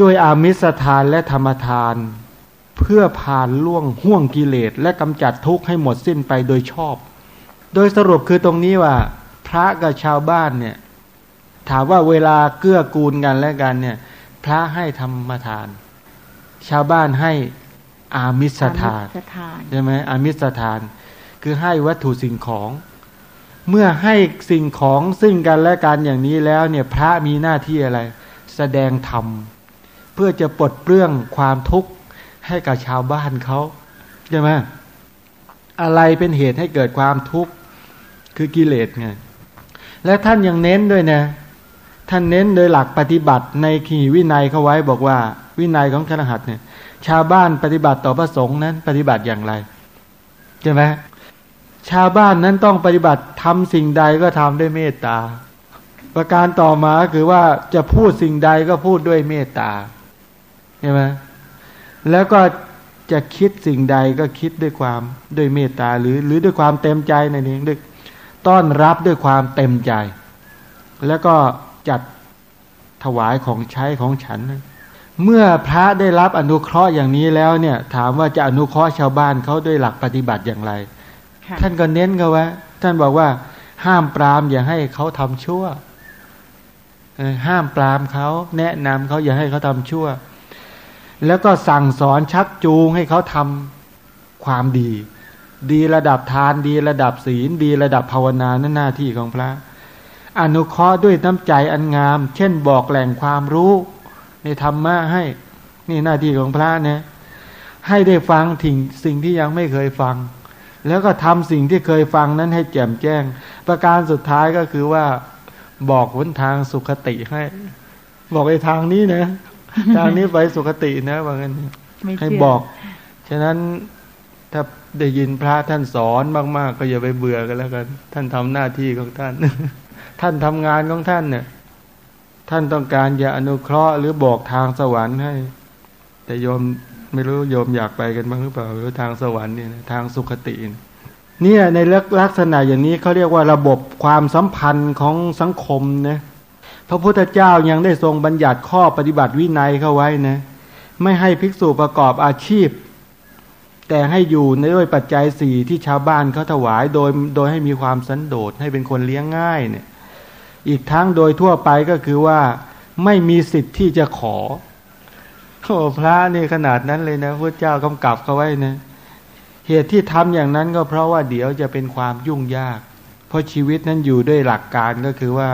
ด้วยอามิสทานและธรรมทาน เพื่อผ่านล่วงห่วงกิเลสและกำจัดทุกข์ให้หมดสิ้นไปโดยชอบ โดยสรุปคือตรงนี้ว่า พระกับชาวบ้านเนี่ยถามว่าเวลาเกื้อกูลกันและกันเนี่ย พระให้ธรรมทาน ชาวบ้านให้อามิสทานใช่ไหมอามิสทาน คือให้วัตถุสิ่งของ เมื่อให้สิ่งของซึ่งกันและกันอย่างนี้แล้วเนี่ยพระมีหน้าที่อะไร แสดงธรรม เพื่อจะปลดเปลื้องความทุกข์ให้กับชาวบ้านเขาใช่ไหมอะไรเป็นเหตุให้เกิดความทุกข์คือกิเลสไงและท่านยังเน้นด้วยนะ ท่านเน้นโดยหลักปฏิบัติในขีวินัยเขาไว้บอกว่า วินัยของคณหัดเนี่ย ชาวบ้านปฏิบัติต่อพระสงฆ์นั้น ปฏิบัติอย่างไรใช่ไหมชาวบ้านนั้นต้องปฏิบัติทำสิ่งใดก็ทำด้วยเมตตา ประการต่อมาคือว่าจะพูดสิ่งใดก็พูดด้วยเมตตาใช่ไหมแล้วก็จะคิดสิ่งใดก็คิดด้วยความด้วยเมตตาหรือหรือด้วยความเต็มใจในนี้ด้วยต้อนรับด้วยความเต็มใจ แล้วก็จัดถวายของใช้ของฉัน เมื่อพระได้รับอนุเคราะห์อย่างนี้แล้วเนี่ย ถามว่าจะอนุเคราะห์ชาวบ้านเขาด้วยหลักปฏิบัติอย่างไร ท่านก็เน้นกันว่าท่านบอกว่า ห้ามปรามอย่าให้เขาทำชั่วห้ามปรามเขาแนะนำเขาอย่าให้เขาทำชั่ว แล้วก็สั่งสอนชักจูงให้เขาทำความดี ดีระดับทานดีระดับศีล ดีระดับภาวนานั่นหน้าที่ของพระ อนุเคราะห์ด้วยน้ำใจอันงาม เช่นบอกแหล่งความรู้ ในธรรมะให้ นี่หน้าที่ของพระนะ ให้ได้ฟังถึงสิ่งที่ยังไม่เคยฟัง แล้วก็ทำสิ่งที่เคยฟังนั้นให้แจ่มแจ้ง ประการสุดท้ายก็คือว่าบอกหนทางสุขติให้ บอกไอ้ทางนี้นะ ทางนี้ไปสุขตินะว่างั้นให้บอก ฉะนั้นถ้าได้ยินพระท่านสอนมาก ๆ ก็อย่าไปเบื่อกันแล้วกัน ท่านทำหน้าที่ของท่าน ท่านทำงานของท่านเนี่ย ท่านต้องการอย่าอนุเคราะห์หรือบอกทางสวรรค์ให้ แต่โยมไม่รู้โยมอยากไปกันบ้างหรือเปล่าหรือทางสวรรค์เนี่ยทางสุขติเนี่ยในลักษณะอย่างนี้เขาเรียกว่าระบบความสัมพันธ์ของสังคมนะพระพุทธเจ้ายังได้ทรงบัญญัติข้อปฏิบัติวินัยเข้าไว้นะไม่ให้ภิกษุประกอบอาชีพ แต่ให้อยู่ในด้วยปัจจัยสี่ที่ชาวบ้านเขาถวายโดยโดยให้มีความสันโดษให้เป็นคนเลี้ยงง่ายเนี่ย อีกทั้งโดยทั่วไปก็คือว่าไม่มีสิทธิ์ที่จะขอโอ้พระนี่ขนาดนั้นเลยนะพระเจ้ากำกับเขาไว้นะเหตุที่ทำอย่างนั้นก็เพราะว่าเดี๋ยวจะเป็นความยุ่งยาก เพราะชีวิตนั้นอยู่ด้วยหลักการก็คือว่า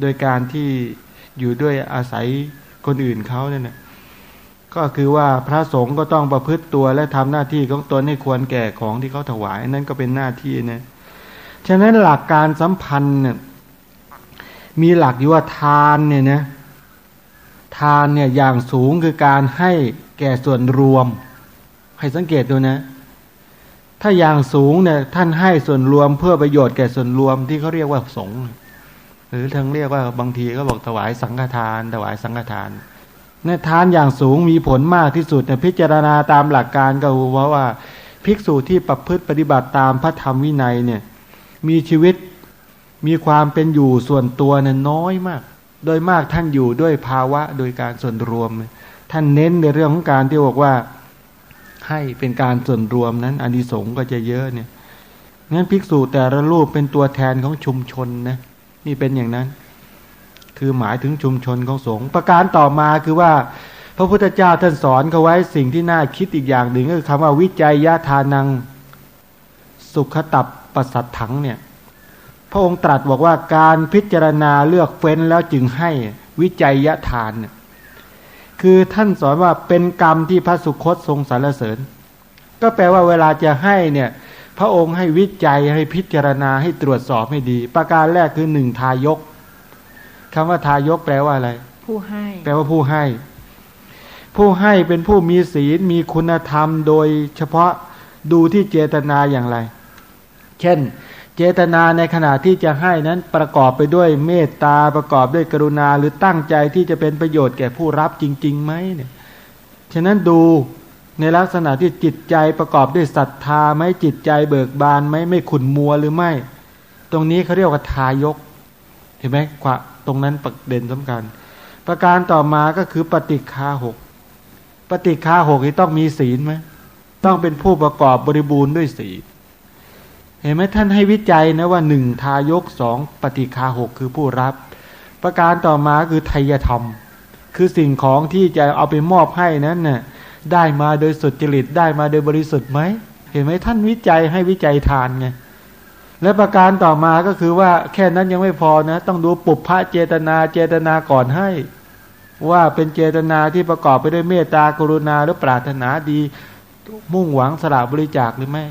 โดยการที่อยู่ด้วยอาศัยคนอื่นเขาเนี่ยนะก็คือว่าพระสงฆ์ก็ต้องประพฤติตัวและทำหน้าที่ของตนให้ควรแก่ของที่เขาถวายนั่นก็เป็นหน้าที่นะฉะนั้นหลักการสัมพันธ์เนี่ย มีหลักอยู่ว่าทานเนี่ยนะทานเนี่ยอย่างสูงคือการให้แก่ส่วนรวม ให้สังเกตดูนะ ถ้าอย่างสูงเนี่ยท่านให้ส่วนรวมเพื่อประโยชน์แก่ส่วนรวมที่เขาเรียกว่าสงฆ์หรือทั้งเรียกว่าบางทีก็บอกถวายสังฆทาน ถวายสังฆทานเนี่ยทานอย่างสูงมีผลมากที่สุดเนี่ยพิจารณาตามหลักการก็เพราว่า ภิกษุที่ประพฤติปฏิบัติตามพระธรรมวินัยเนี่ย มีชีวิต มีความเป็นอยู่ส่วนตัวน,น้อยมาก โดยมากท่านอยู่ด้วยภาวะโดยการส่วนรวม ท่านเน้นในเรื่องของการที่บอกว่าให้เป็นการส่วนรวมนั้นอานิสงส์ก็จะเยอะเนี่ยงั้นภิกษุแต่ละรูปเป็นตัวแทนของชุมชนนะนี่เป็นอย่างนั้น คือหมายถึงชุมชนของสงฆ์ประการต่อมาคือว่า พระพุทธเจ้าท่านสอนเขาไว้สิ่งที่น่าคิดอีกอย่างหนึ่งก็คือคำว่าวิจัยยะทานัง สุขตับประสัตถังเนี่ย พระองค์ตรัสบอกว่าการพิจารณาเลือกเฟ้นแล้วจึงให้วิจัยยะทานเนี่ยคือท่านสอนว่าเป็นกรรมที่พระสุคตทรงสรรเสริญ ก็แปลว่าเวลาจะให้เนี่ยพระองค์ให้วิจัยให้พิจารณาให้ตรวจสอบให้ดี ประการแรกคือหนึ่งทายกคำว่าทายกแปลว่าอะไร ผู้ให้ แปลว่าผู้ให้ ผู้ให้เป็นผู้มีศีลมีคุณธรรมโดยเฉพาะดูที่เจตนาอย่างไร เช่น เจตนาในขณะที่จะให้นั้นประกอบไปด้วยเมตตาประกอบด้วยกรุณาหรือตั้งใจที่จะเป็นประโยชน์แก่ผู้รับจริงๆไหมเนี่ยฉะนั้นดูในลักษณะที่จิตใจประกอบด้วยศรัทธาไหมจิตใจเบิกบานไหมไม่ขุนมัวหรือไม่ ตรงนี้เขาเรียกว่าทายก เห็นไหมขวาตรงนั้นประเด็นสำคัญ ประการต่อมาก็คือปฏิคาหกปฏิคาหกที่ต้องมีศีลไหมต้องเป็นผู้ประกอบบริบูรณ์ด้วยศีล เห็นไหมท่านให้วิจัยนะว่าหนึ่งทายกสองปฏิคาหกคือผู้รับ ประการต่อมาคือไทยธรรม คือสิ่งของที่จะเอาไปมอบให้นั้นนะ่ยได้มาโดยสุจริตได้มาโดยบริสุทธิ์ไหมเห็นไหมท่านวิจัยให้วิจัยทานไงและประการต่อมาก็คือว่าแค่นั้นยังไม่พอนะ ต้องดูปุพพะเจตนาเจตนาก่อนให้ ว่าเป็นเจตนาที่ประกอบไปด้วยเมตตากรุณาหรือปรารถนาดี มุ่งหวังสละบริจาคหรือไม่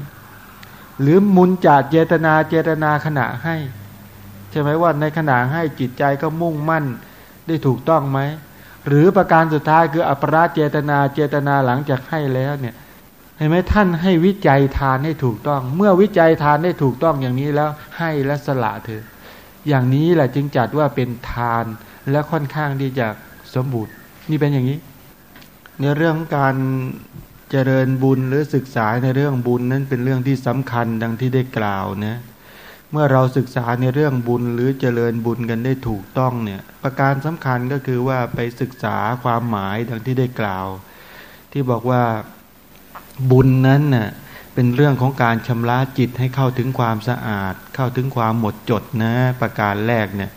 หรือมุนจากเจตนาเจตนาขณะให้ ใช่ไหมว่าในขณะให้จิตใจก็มุ่งมั่นได้ถูกต้องไหม หรือประการสุดท้ายคืออัปราเจตนาเจตนาหลังจากให้แล้วเนี่ยเห็นไหมท่านให้วิจัยทานให้ถูกต้อง เมื่อวิจัยทานได้ถูกต้องอย่างนี้แล้วให้และสละเถออย่างนี้แหละจึงจัดว่าเป็นทานและค่อนข้างที่จะสมบูรณ์ นี่เป็นอย่างนี้ ในเรื่องการ เจริญบุญหรือศึกษาในเรื่องบุญนั้นเป็นเรื่องที่สำคัญดังที่ได้กล่าวนะเมื่อเราศึกษาในเรื่องบุญหรือเจริญบุญกันได้ถูกต้องเนี่ยประการสำคัญก็คือว่าไปศึกษาความหมายดังที่ได้กล่าว ที่บอกว่าบุญนั้นน่ะเป็นเรื่องของการชำระจิตให้เข้าถึงความสะอาด เข้าถึงความหมดจดนะประการแรกเนี่ย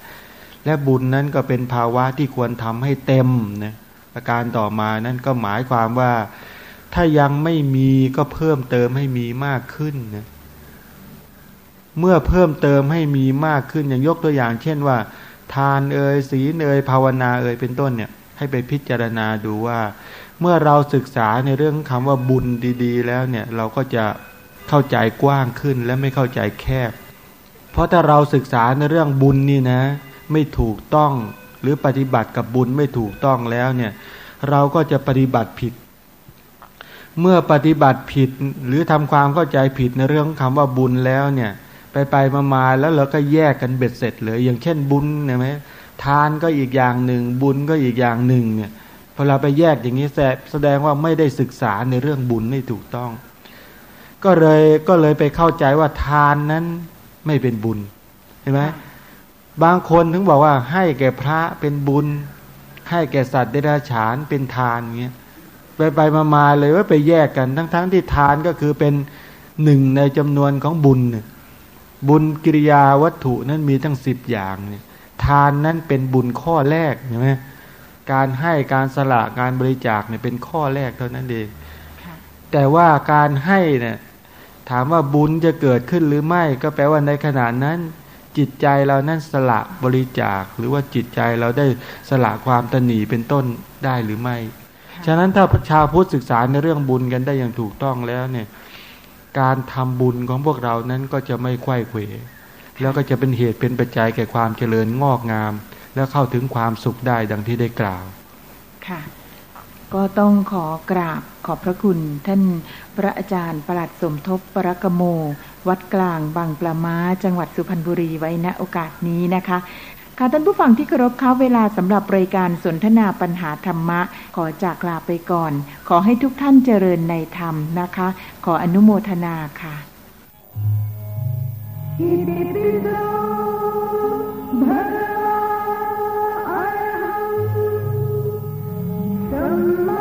และบุญนั้นก็เป็นภาวะที่ควรทำให้เต็มนะประการต่อมานั้นก็หมายความว่า ถ้ายังไม่มีก็เพิ่มเติมให้มีมากขึ้นนะเมื่อเพิ่มเติมให้มีมากขึ้นอย่างยกตัวอย่าง เช่นว่า ทานเอ่ยศีลเอ่ยภาวนาเอ่ยเป็นต้นเนี่ย ให้ไปพิจารณาดูว่า เมื่อเราศึกษาในเรื่องคำว่าบุญดี ๆ แล้วเนี่ยเราก็จะเข้าใจกว้างขึ้นและไม่เข้าใจแคบ เพราะถ้าเราศึกษาในเรื่องบุญนี่นะ ไม่ถูกต้องหรือปฏิบัติกับบุญไม่ถูกต้องแล้วเนี่ย เราก็จะปฏิบัติผิด เมื่อปฏิบัติผิดหรือทำความเข้าใจผิดในเรื่องคำว่าบุญแล้วเนี่ย ไปไปมามาแล้วเราก็แยกกันเบ็ดเสร็จเลยอย่างเช่นบุญเห็นไหมทานก็อีกอย่างหนึ่ง บุญก็อีกอย่างหนึ่งเนี่ยพอเราไปแยกอย่างนี้แสดงว่าไม่ได้ศึกษาในเรื่องบุญไม่ถูกต้อง ก็เลยก็เลยไปเข้าใจว่าทานนั้นไม่เป็นบุญเห็นไหมบางคนถึงบอกว่าให้แก่พระเป็นบุญ ให้แก่สัตว์เดรัจฉานเป็นทานเงี้ย ไปไปมามาเลยว่าไปแยกกันทั้งๆทที่ทานก็คือเป็นหนึ่งในจำนวนของบุญ บุญกิริยาวัตถุนั้นมีทั้งสิบอย่างเนี่ยทานนั้นเป็นบุญข้อแรกใช่ไหมการให้การสละการบริจาคเนี่ยเป็นข้อแรกเท่านั้นเองแต่ว่าการให้เนี่ยถามว่าบุญจะเกิดขึ้นหรือไม่ ก็แปลว่าในขณะนั้น จิตใจเรานั้นสละบริจาค หรือว่าจิตใจเราได้สละความตนีเป็นต้นได้หรือไม่ ฉะนั้นถ้าชาวพุทธศึกษาในเรื่องบุญกันได้อย่างถูกต้องแล้วเนี่ยการทำบุญของพวกเรานั้นก็จะไม่ควยเขวแล้วก็จะเป็นเหตุเป็นปัจจัยแก่ความเจริญงอกงาม แล้วเข้าถึงความสุขได้ดังที่ได้กล่าว ค่ะ ก็ต้องขอกราบขอบพระคุณ ท่านพระอาจารย์ประหลัดสมทบปรกโม วัดกลางบางปลาม้า จังหวัดสุพรรณบุรีไว้ณโอกาสนี้นะคะ ค่ะท่านผู้ฟังที่เคารพเขาเวลาสำหรับรายการสนทนาปัญหาธรรมะ ขอจากลาไปก่อน ขอให้ทุกท่านเจริญในธรรมนะคะ ขออนุโมทนาค่ะสวัส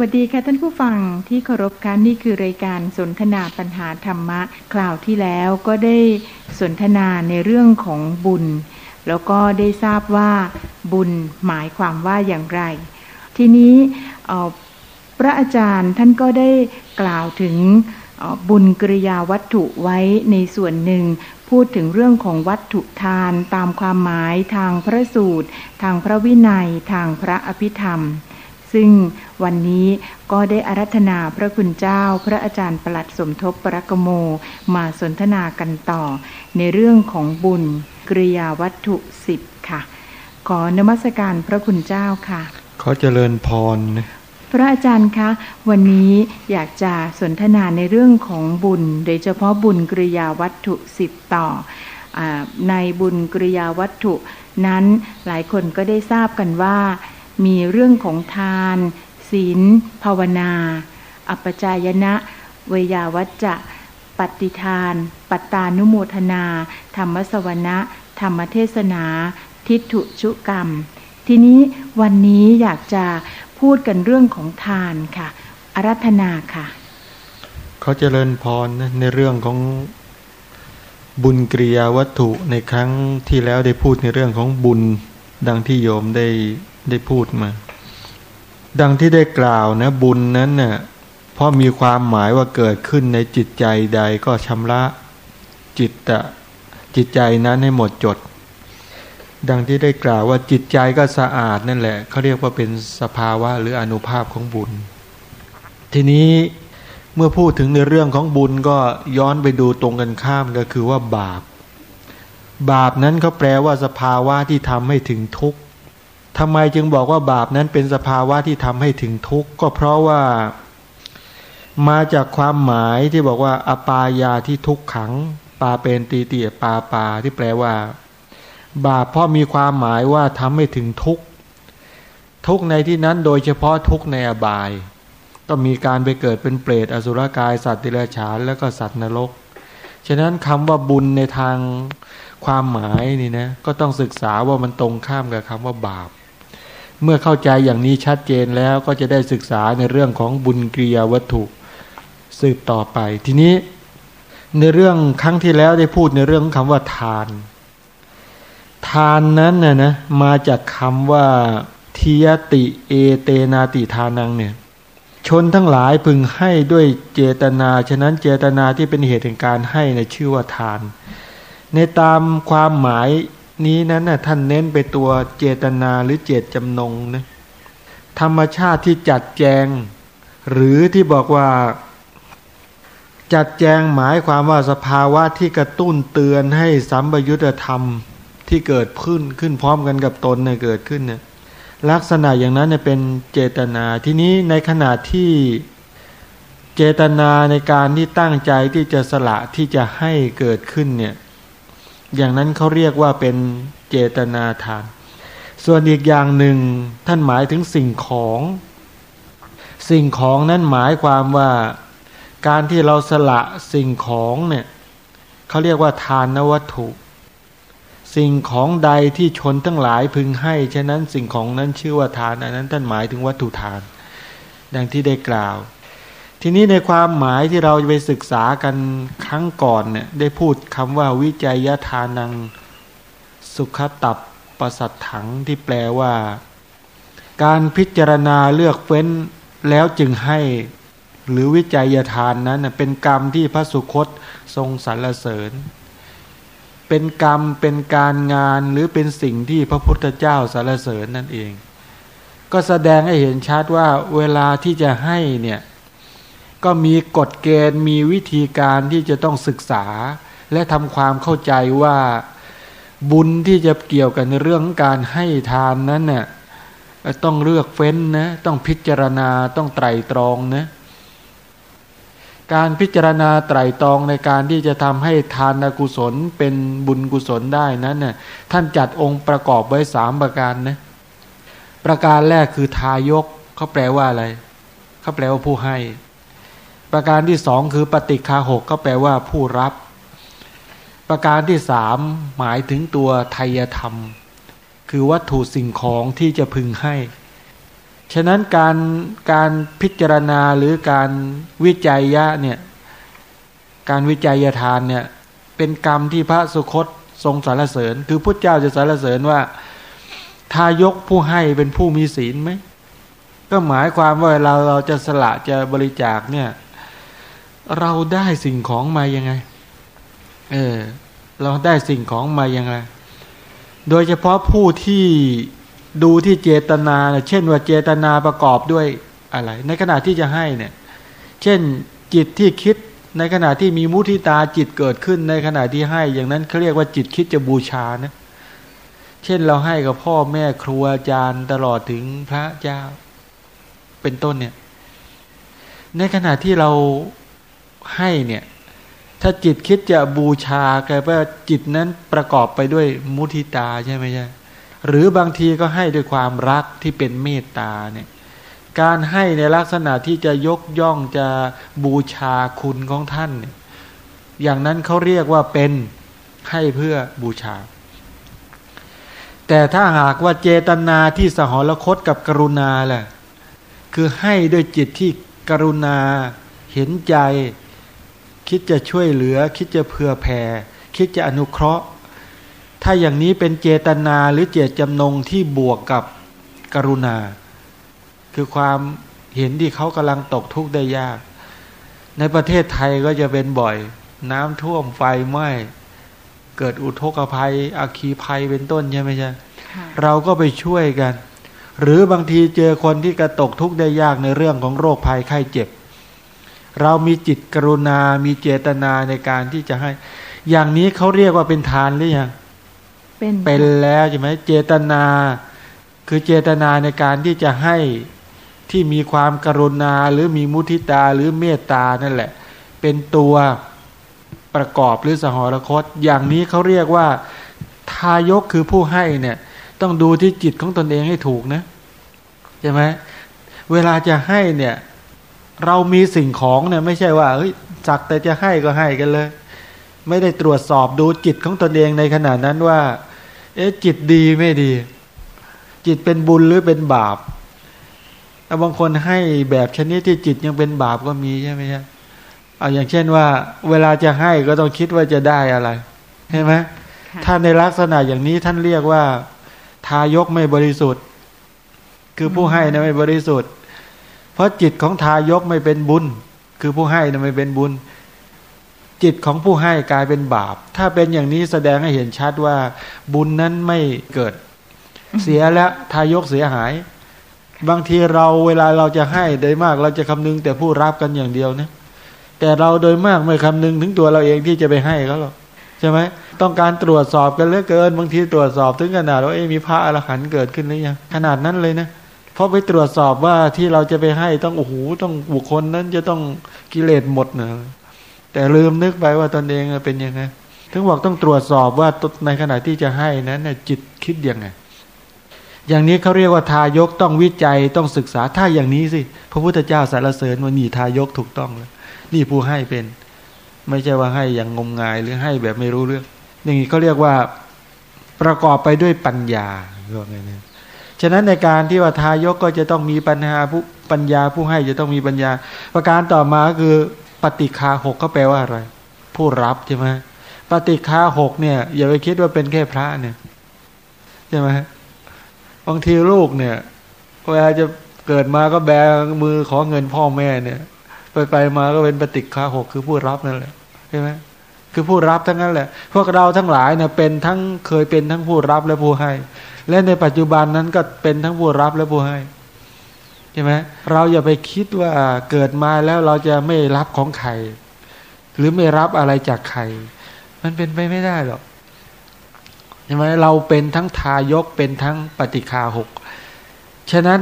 วัสดีค่ะท่านผู้ฟังที่เคารพกันนี่คือรายการสนทนาปัญหาธรรมะ คราวที่แล้วก็ได้สนทนาในเรื่องของบุญ แล้วก็ได้ทราบว่าบุญหมายความว่าอย่างไร ทีนี้พระอาจารย์ท่านก็ได้กล่าวถึงบุญกริยาวัตถุไว้ในส่วนหนึ่ง พูดถึงเรื่องของวัตถุทานตามความหมายทางพระสูตร ทางพระวินัยทางพระอภิธรรม ซึ่ง วันนี้ก็ได้อารัธนาพระคุณเจ้า พระอาจารย์ประหลัดสมทบปรกโม มาสนทนากันต่อ ในเรื่องของบุญกริยาวัตถุสิบค่ะ ขอนมัสการพระคุณเจ้าค่ะ ขอเจริญพร พระอาจารย์คะ วันนี้อยากจะสนทนาในเรื่องของบุญ โดยเฉพาะบุญกริยาวัตถุสิบต่ออในบุญกริยาวัตถุนั้นหลายคนก็ได้ทราบกันว่ามีเรื่องของทาน ศีล ภาวนา อัปจายนะ เวยาวัจจะ ปฏิทาน ปัตตานุโมทนา ธรรมสวนะ ธรรมเทศนา ทิฏฐุชุกรรม ทีนี้วันนี้อยากจะพูดกันเรื่องของทานค่ะ อารัธนาค่ะ เขาเจริญพรนะในเรื่องของบุญกริยาวัตถุในครั้งที่แล้วได้พูดในเรื่องของบุญดังที่โยมได้ได้พูดมา ดังที่ได้กล่าวนะบุญนั้นน่ะพราะมีความหมายว่าเกิดขึ้นในจิตใจใดก็ชำระจิตตะจิตใจนั้นให้หมดจด ดังที่ได้กล่าวว่าจิตใจก็สะอาดนั่นแหละเขาเรียกว่าเป็นสภาวะหรืออนุภาพของบุญ ทีนี้เมื่อพูดถึงในเรื่องของบุญก็ย้อนไปดูตรงกันข้ามก็คือว่าบาป บาปนั้นเขาแปลว่าสภาวะที่ทำให้ถึงทุกข์ ทำไมจึงบอกว่าบาปนั้นเป็นสภาวะที่ทำให้ถึงทุกข์ ก็เพราะว่า มาจากความหมายที่บอกว่า อปายาที่ทุกขัง ปาเป็นตีเตียปาปาที่แปลว่า บาปเพราะมีความหมายว่าทำให้ถึงทุกข์ ทุกในที่นั้นโดยเฉพาะทุกในอบาย ต้องมีการไปเกิดเป็นเปรตอสุรกายสัตว์ติเลฉานแล้วก็สัตว์นรก ฉะนั้นคำว่าบุญในทางความหมายนี่นะก็ต้องศึกษาว่ามันตรงข้ามกับคำว่าบาป เมื่อเข้าใจอย่างนี้ชัดเจนแล้วก็จะได้ศึกษาในเรื่องของบุญกิริยาวัตถุสืบต่อไป ทีนี้ในเรื่องครั้งที่แล้วได้พูดในเรื่องคำว่าทาน ทานนั้นน่ะนะมาจากคำว่าทียติเอเตนาติทานังเนี่ยชนทั้งหลายพึงให้ด้วยเจตนา ฉะนั้นเจตนาที่เป็นเหตุแห่งการให้ในชื่อว่าทาน ในตามความหมาย นี้นั้นนะท่านเน้นไปตัวเจตนาหรือเจตจำนงนะธรรมชาติที่จัดแจง หรือที่บอกว่า จัดแจงหมายความว่าสภาวะที่กระตุ้นเตือนให้สัมปยุตธรรมที่เกิดขึ้นขึ้นพร้อมกันกับตนเนี่ยเกิดขึ้นเนี่ยลักษณะอย่างนั้นเนี่ยเป็นเจตนาทีนี้ในขณะที่เจตนาในการที่ตั้งใจที่จะสละที่จะให้เกิดขึ้นเนี่ย อย่างนั้นเขาเรียกว่าเป็นเจตนาทาน ส่วนอีกอย่างหนึ่งท่านหมายถึงสิ่งของ สิ่งของนั้นหมายความว่าการที่เราสละสิ่งของเนี่ยเขาเรียกว่าทานนวัตถุ สิ่งของใดที่ชนทั้งหลายพึงให้ฉะนั้นสิ่งของนั้นชื่อว่าทานอันนั้นท่านหมายถึงวัตถุทาน ดังที่ได้กล่าว ทีนี้ในความหมายที่เราไปศึกษากันครั้งก่อนเนี่ยได้พูดคำว่าวิจัยทานังสุขตับประสัตถังที่แปลว่า การพิจารณาเลือกเฟ้นแล้วจึงให้หรือวิจัยทานนั้นเป็นกรรมที่พระสุคตทรงสรรเสริญ เป็นกรรมเป็นการงานหรือเป็นสิ่งที่พระพุทธเจ้าสรรเสริญนั่นเอง ก็แสดงให้เห็นชัดว่าเวลาที่จะให้เนี่ย ก็มีกฎเกณฑ์มีวิธีการที่จะต้องศึกษา และทำความเข้าใจว่าบุญที่จะเกี่ยวกันในเรื่องการให้ทานนั้นเนี่ยต้องเลือกเฟ้นนะต้องพิจารณาต้องไตรตรองนะการพิจารณาไตรตรองในการที่จะทำให้ทานกุศลเป็นบุญกุศลได้นั้นน่ยท่านจัดองค์ประกอบไว้สามประการนะประการแรกคือทายกเขาแปลว่าอะไรเขาแปลว่าผู้ให้ ประการที่สองคือปฏิคาหกก็แปลว่าผู้รับ ประการที่สามหมายถึงตัวไทยธรรม คือวัตถุสิ่งของที่จะพึงให้ ฉะนั้นการการพิจารณาหรือการวิจัยยะเนี่ยการวิจัยทานเนี่ยเป็นกรรมที่พระสุคตทรงสารเสริญ คือพุทธเจ้าจะสารเสริญว่า ทายกผู้ให้เป็นผู้มีศีลไหมก็หมายความว่าเราเราจะสละจะบริจาคเนี่ย เราได้สิ่งของมายังไง เออ เราได้สิ่งของมายังไง โดยเฉพาะผู้ที่ดูที่เจตนา เช่นว่าเจตนาประกอบด้วยอะไร ในขณะที่จะให้เนี่ย เช่นจิตที่คิด ในขณะที่มีมุทิตาจิตเกิดขึ้น ในขณะที่ให้ อย่างนั้นเขาเรียกว่าจิตคิดจะบูชานะ เช่นเราให้กับพ่อแม่ครูอาจารย์ตลอดถึงพระเจ้า เป็นต้นเนี่ย ในขณะที่เรา ให้เนี่ย ถ้าจิตคิดจะบูชาแกว่าจิตนั้นประกอบไปด้วยมุทิตาใช่ไหมใช่หรือบางทีก็ให้ด้วยความรักที่เป็นเมตตาเนี่ยการให้ในลักษณะที่จะยกย่องจะบูชาคุณของท่านเนี่ยอย่างนั้นเขาเรียกว่าเป็นให้เพื่อบูชา แต่ถ้าหากว่าเจตนาที่สหรคตกับกรุณาแหละคือให้ด้วยจิตที่กรุณาเห็นใจ คิดจะช่วยเหลือ คิดจะเผื่อแผ่ คิดจะอนุเคราะห์ ถ้าอย่างนี้เป็นเจตนาหรือเจตจำนงที่บวกกับกรุณา คือความเห็นที่เขากำลังตกทุกข์ได้ยาก ในประเทศไทยก็จะเป็นบ่อย น้ำท่วมไฟไหม้เกิดอุทกภัยอาคีภัยเป็นต้นใช่ไหมใช่เราก็ไปช่วยกัน หรือบางทีเจอคนที่กระตกทุกข์ได้ยากในเรื่องของโรคภัยไข้เจ็บ เรามีจิตกรุณา มีเจตนาในการที่จะให้ อย่างนี้เขาเรียกว่าเป็นทานหรือยัง เป็นเป็นแล้วใช่ไหมเจตนา คือเจตนาในการที่จะให้ที่มีความกรุณาหรือมีมุทิตาหรือเมตตานั่นแหละ เป็นตัวประกอบหรือสหรคต อย่างนี้เขาเรียกว่า ทายกคือผู้ให้เนี่ย ต้องดูที่จิตของตนเองให้ถูกนะใช่ไหมเวลาจะให้เนี่ย เรามีสิ่งของเนี่ยไม่ใช่ว่าเฮ้ยจักแต่จะให้ก็ให้กันเลย ไม่ได้ตรวจสอบดูจิตของตนเองในขณะนั้นว่า เอ๊ะจิตดีไม่ดี จิตเป็นบุญหรือเป็นบาปแต่บางคนให้แบบชนิดที่จิตยังเป็นบาปก็มีใช่ไหมครับเอาอย่างเช่นว่า เวลาจะให้ก็ต้องคิดว่าจะได้อะไรใช่ไหมถ้าในลักษณะอย่างนี้ท่านเรียกว่า ทายกไม่บริสุทธิ์ คือผู้ให้นะไม่บริสุทธิ์เพ ราะจิตของทายกไม่เป็นบุญ คือผู้ให้นะไม่เป็นบุญ จิตของผู้ให้กลายเป็นบาป ถ้าเป็นอย่างนี้แสดงให้เห็นชัดว่า บุญนั้นไม่เกิด เสียแล้วทายกเสียหาย บางทีเราเวลาเราจะให้โดยมาก เราจะคำนึงแต่ผู้รับกันอย่างเดียวนะแต่เราโดยมากไม่คำนึงถึงตัวเราเองที่จะไปให้เขาหรอกใช่ไหมต้องการตรวจสอบกันเหลือเกิน บางทีตรวจสอบถึงขนาดว่าเอ้มีพระอรหันต์เกิดขึ้นหรือยังขนาดนั้นเลยนะ ราะไปตรวจสอบว่าที่เราจะไปให้ต้องโอ้โหต้องบุคคลนั้นจะต้องกิเลสหมดเนะแต่ลืมนึกไปว่าตนเองเป็นยังไงถึงบอกต้องตรวจสอบว่าในขณะที่จะให้นั้นจิตคิดยังไง อย่างนี้เขาเรียกว่าทายกต้องวิจัยต้องศึกษาถ้าอย่างนี้สิพระพุทธเจ้าสารเสริญว่านี่ทายกถูกต้องแล้วนี่ผู้ให้เป็น ไม่ใช่ว่าให้อย่างงมงายหรือให้แบบไม่รู้เรื่อง อย่างนี้เขาเรียกว่าประกอบไปด้วยปัญญาเรื่องนี้ ฉะนั้นในการที่ว่าทายกก็จะต้องมีปัญหาผู้ปัญญาผู้ให้จะต้องมีปัญญา ประการต่อมาคือปฏิคาหกก็แปลว่าอะไร ผู้รับใช่ไหมปฏิคาหกเนี่ย อย่าไปคิดว่าเป็นแค่พระเนี่ยใช่ไหมบางทีลูกเนี่ยเวลาจะเกิดมาก็แบมือขอเงินพ่อแม่เนี่ย ไปไปมาก็เป็นปฏิฆาหกคือผู้รับนั่นแหละใช่ไหม คือผู้รับทั้งนั้นแหละ พวกเราทั้งหลายเนี่ยเป็นทั้งเคยเป็นทั้งผู้รับและผู้ให้ และในปัจจุบันนั้นก็เป็นทั้งผู้รับและผู้ให้ใช่ไหมเราอย่าไปคิดว่าเกิดมาแล้วเราจะไม่รับของใครหรือไม่รับอะไรจากใคร มันเป็นไปไม่ได้หรอกใช่ไหมเราเป็นทั้งทายกเป็นทั้งปฏิคาหกฉะนั้น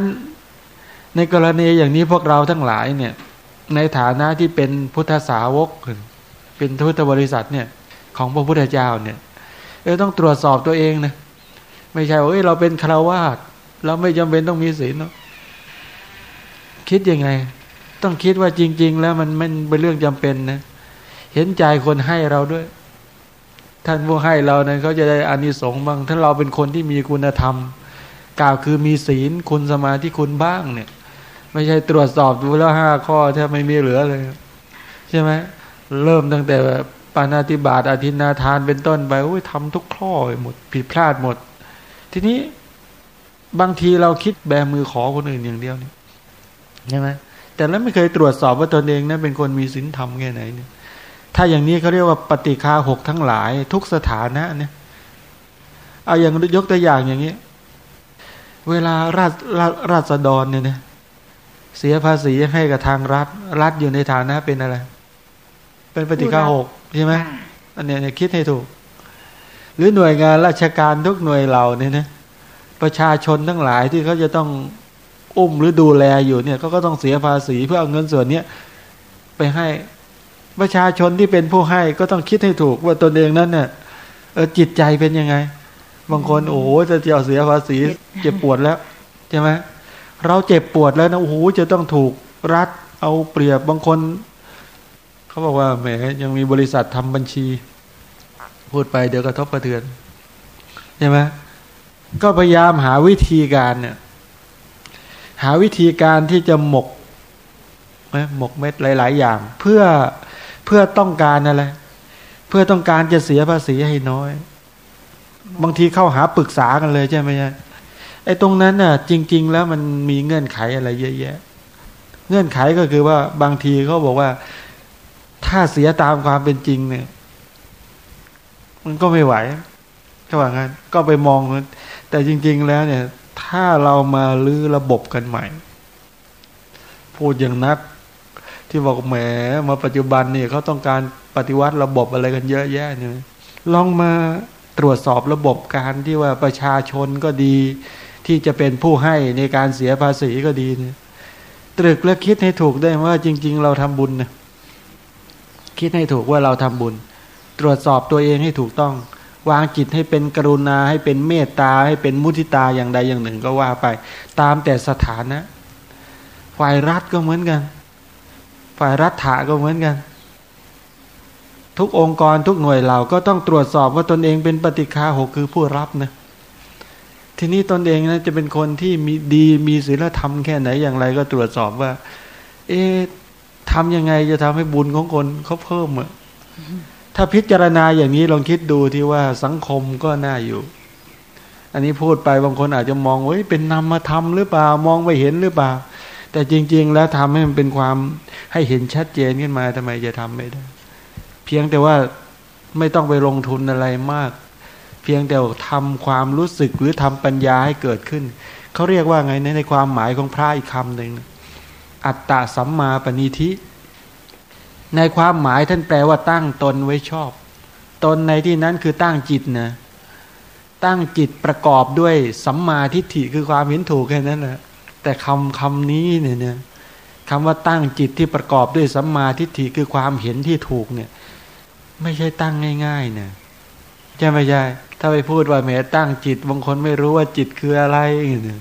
ในกรณีอย่างนี้พวกเราทั้งหลายเนี่ย ในฐานะที่เป็นพุทธสาวก เป็นพุทธบริษัทเนี่ย ของพระพุทธเจ้าเนี่ยเออต้องตรวจสอบตัวเองนะไม่ใช่ว่าเราเป็นคารวาสเราไม่จำเป็นต้องมีศีลเนาะคิดยังไง ต้องคิดว่าจริง ๆ แล้วมันมันเป็นเรื่องจำเป็นนะเห็นใจคนให้เราด้วย ท่านผู้ให้เราเนี่ยเขาจะได้อานิสงส์บ้างถ้าเราเป็นคนที่มีคุณธรรม กล่าวคือมีศีลคุณสมาธิคุณบ้างเนี่ย ไม่ใช่ตรวจสอบดูแล้วห้าข้อแทบไม่มีเหลือเลย ใช่ไหม เริ่มตั้งแต่ปานาติบาตอาทินาทานเป็นต้นไปโอ้ยทำทุกข้อหมดผิดพลาดหมด ทีนี้บางทีเราคิดแบมือขอคนอื่นอย่างเดียวนี่ใช่ไหมแต่แล้วไม่เคยตรวจสอบว่าตนเองนะั้นเป็นคนมีศีลธรรมแค่ไหนเนี่ยถ้าอย่างนี้เขาเรียกว่าปฏิคาหกทั้งหลาย ทุกสถานะเนี่ยเอาอย่างยกตัวอย่างอย่างนี้ เวลาราชราษฎรเนี่ยนะเสียภาษีให้กับทางรัฐ รัฐอยู่ในฐานะเป็นอะไร เป็นปฏิฆาหกใช่ไหมอันนี้คิดให้ถูก หรือหน่วยงานราชการทุกหน่วยเหล่านี่นะประชาชนทั้งหลายที่เขาจะต้องอุ้มหรือดูแลอยู่เนี่ยเขาก็ต้องเสียภาษีเพื่อเอาเงินส่วนเนี้ยไปให้ประชาชนที่เป็นผู้ให้ก็ต้องคิดให้ถูกว่าตนเองนั้นเนี่ยจิตใจเป็นยังไง บางคนโอ้โหจะเจียวเสียภาษีเจ็บปวดแล้วใช่ไหมเราเจ็บปวดแล้วนะโอ้โหจะต้องถูกรัดเอาเปรียบบางคน เขาบอกว่าแหมยังมีบริษัททำบัญชี พูดไปเดี๋ยวกระทบกระเทือนใช่ไหมก็พยายามหาวิธีการเนี่ย หาวิธีการที่จะหมกหมกเม็ดหลาย ๆ อย่าง เพื่อเพื่อต้องการอะไร เพื่อต้องการจะเสียภาษีให้น้อย บางทีเข้าหาปรึกษากันเลยใช่ไหมไอ้ตรงนั้นน่ะ จริง ๆ แล้วมันมีเงื่อนไขอะไรเยอะแยะ เงื่อนไขก็คือว่าบางทีเขาบอกว่า ถ้าเสียตามความเป็นจริงเนี่ย มันก็ไม่ไหวก็ว่างั้น ก็ไปมอง แต่จริง ๆ แล้วเนี่ย ถ้าเรามาลื้อระบบกันใหม่ พูดอย่างนัก ที่บอกแหมมาปัจจุบันเนี่ยเขาต้องการปฏิวัติระบบอะไรกันเยอะแยะเนี่ยลองมาตรวจสอบระบบการที่ว่าประชาชนก็ดี ที่จะเป็นผู้ให้ในการเสียภาษีก็ดีเนี่ยตรึกและคิดให้ถูกได้ว่าจริง ๆ เราทำบุญเนะ คิดให้ถูกว่าเราทำบุญ ตรวจสอบตัวเองให้ถูกต้อง วางจิตให้เป็นกรุณาให้เป็นเมตตาให้เป็นมุทิตาอย่างใดอย่างหนึ่งก็ว่าไป ตามแต่สถานะ ฝ่ายรัฐก็เหมือนกัน ฝ่ายรัฐาก็เหมือนกัน ทุกองค์กรทุกหน่วยเราก็ต้องตรวจสอบว่าตนเองเป็นปฏิฆาหกคือผู้รับนะทีนี้ตนเองนะจะเป็นคนที่มีดีมีศีลธรรมแค่ไหนอย่างไรก็ตรวจสอบว่า เอ๊ะ ทำยังไงจะทำให้บุญของคนเขาเพิ่มอะถ้าพิจารณาอย่างนี้ลองคิดดูที่ว่าสังคมก็น่าอยู่ อันนี้พูดไปบางคนอาจจะมองว่าเป็นนามธรรมหรือเปล่ามองไม่เห็นหรือเปล่า แต่จริง ๆ แล้วทำให้มันเป็นความให้เห็นชัดเจนขึ้นมาทำไมจะทำไม่ได้ เพียงแต่ว่าไม่ต้องไปลงทุนอะไรมาก เพียงแต่ทำความรู้สึกหรือทำปัญญาให้เกิดขึ้นเขาเรียกว่าไงในในความหมายของพระอีกคำหนึ่ง อัตตาสัมมาปณิธิ ในความหมายท่านแปลว่าตั้งตนไว้ชอบ ตนในที่นั้นคือตั้งจิตนะตั้งจิตประกอบด้วยสัมมาทิฏฐิคือความเห็นถูกแค่นั้นแหละแต่คำคำนี้เนี่ยคำว่าตั้งจิตที่ประกอบด้วยสัมมาทิฏฐิคือความเห็นที่ถูกเนี่ย ไม่ใช่ตั้งง่ายๆนี่ยใช่ไหมใช่ถ้าไปพูดว่าแม้ตั้งจิตบางคนไม่รู้ว่าจิตคืออะไรเนี่ย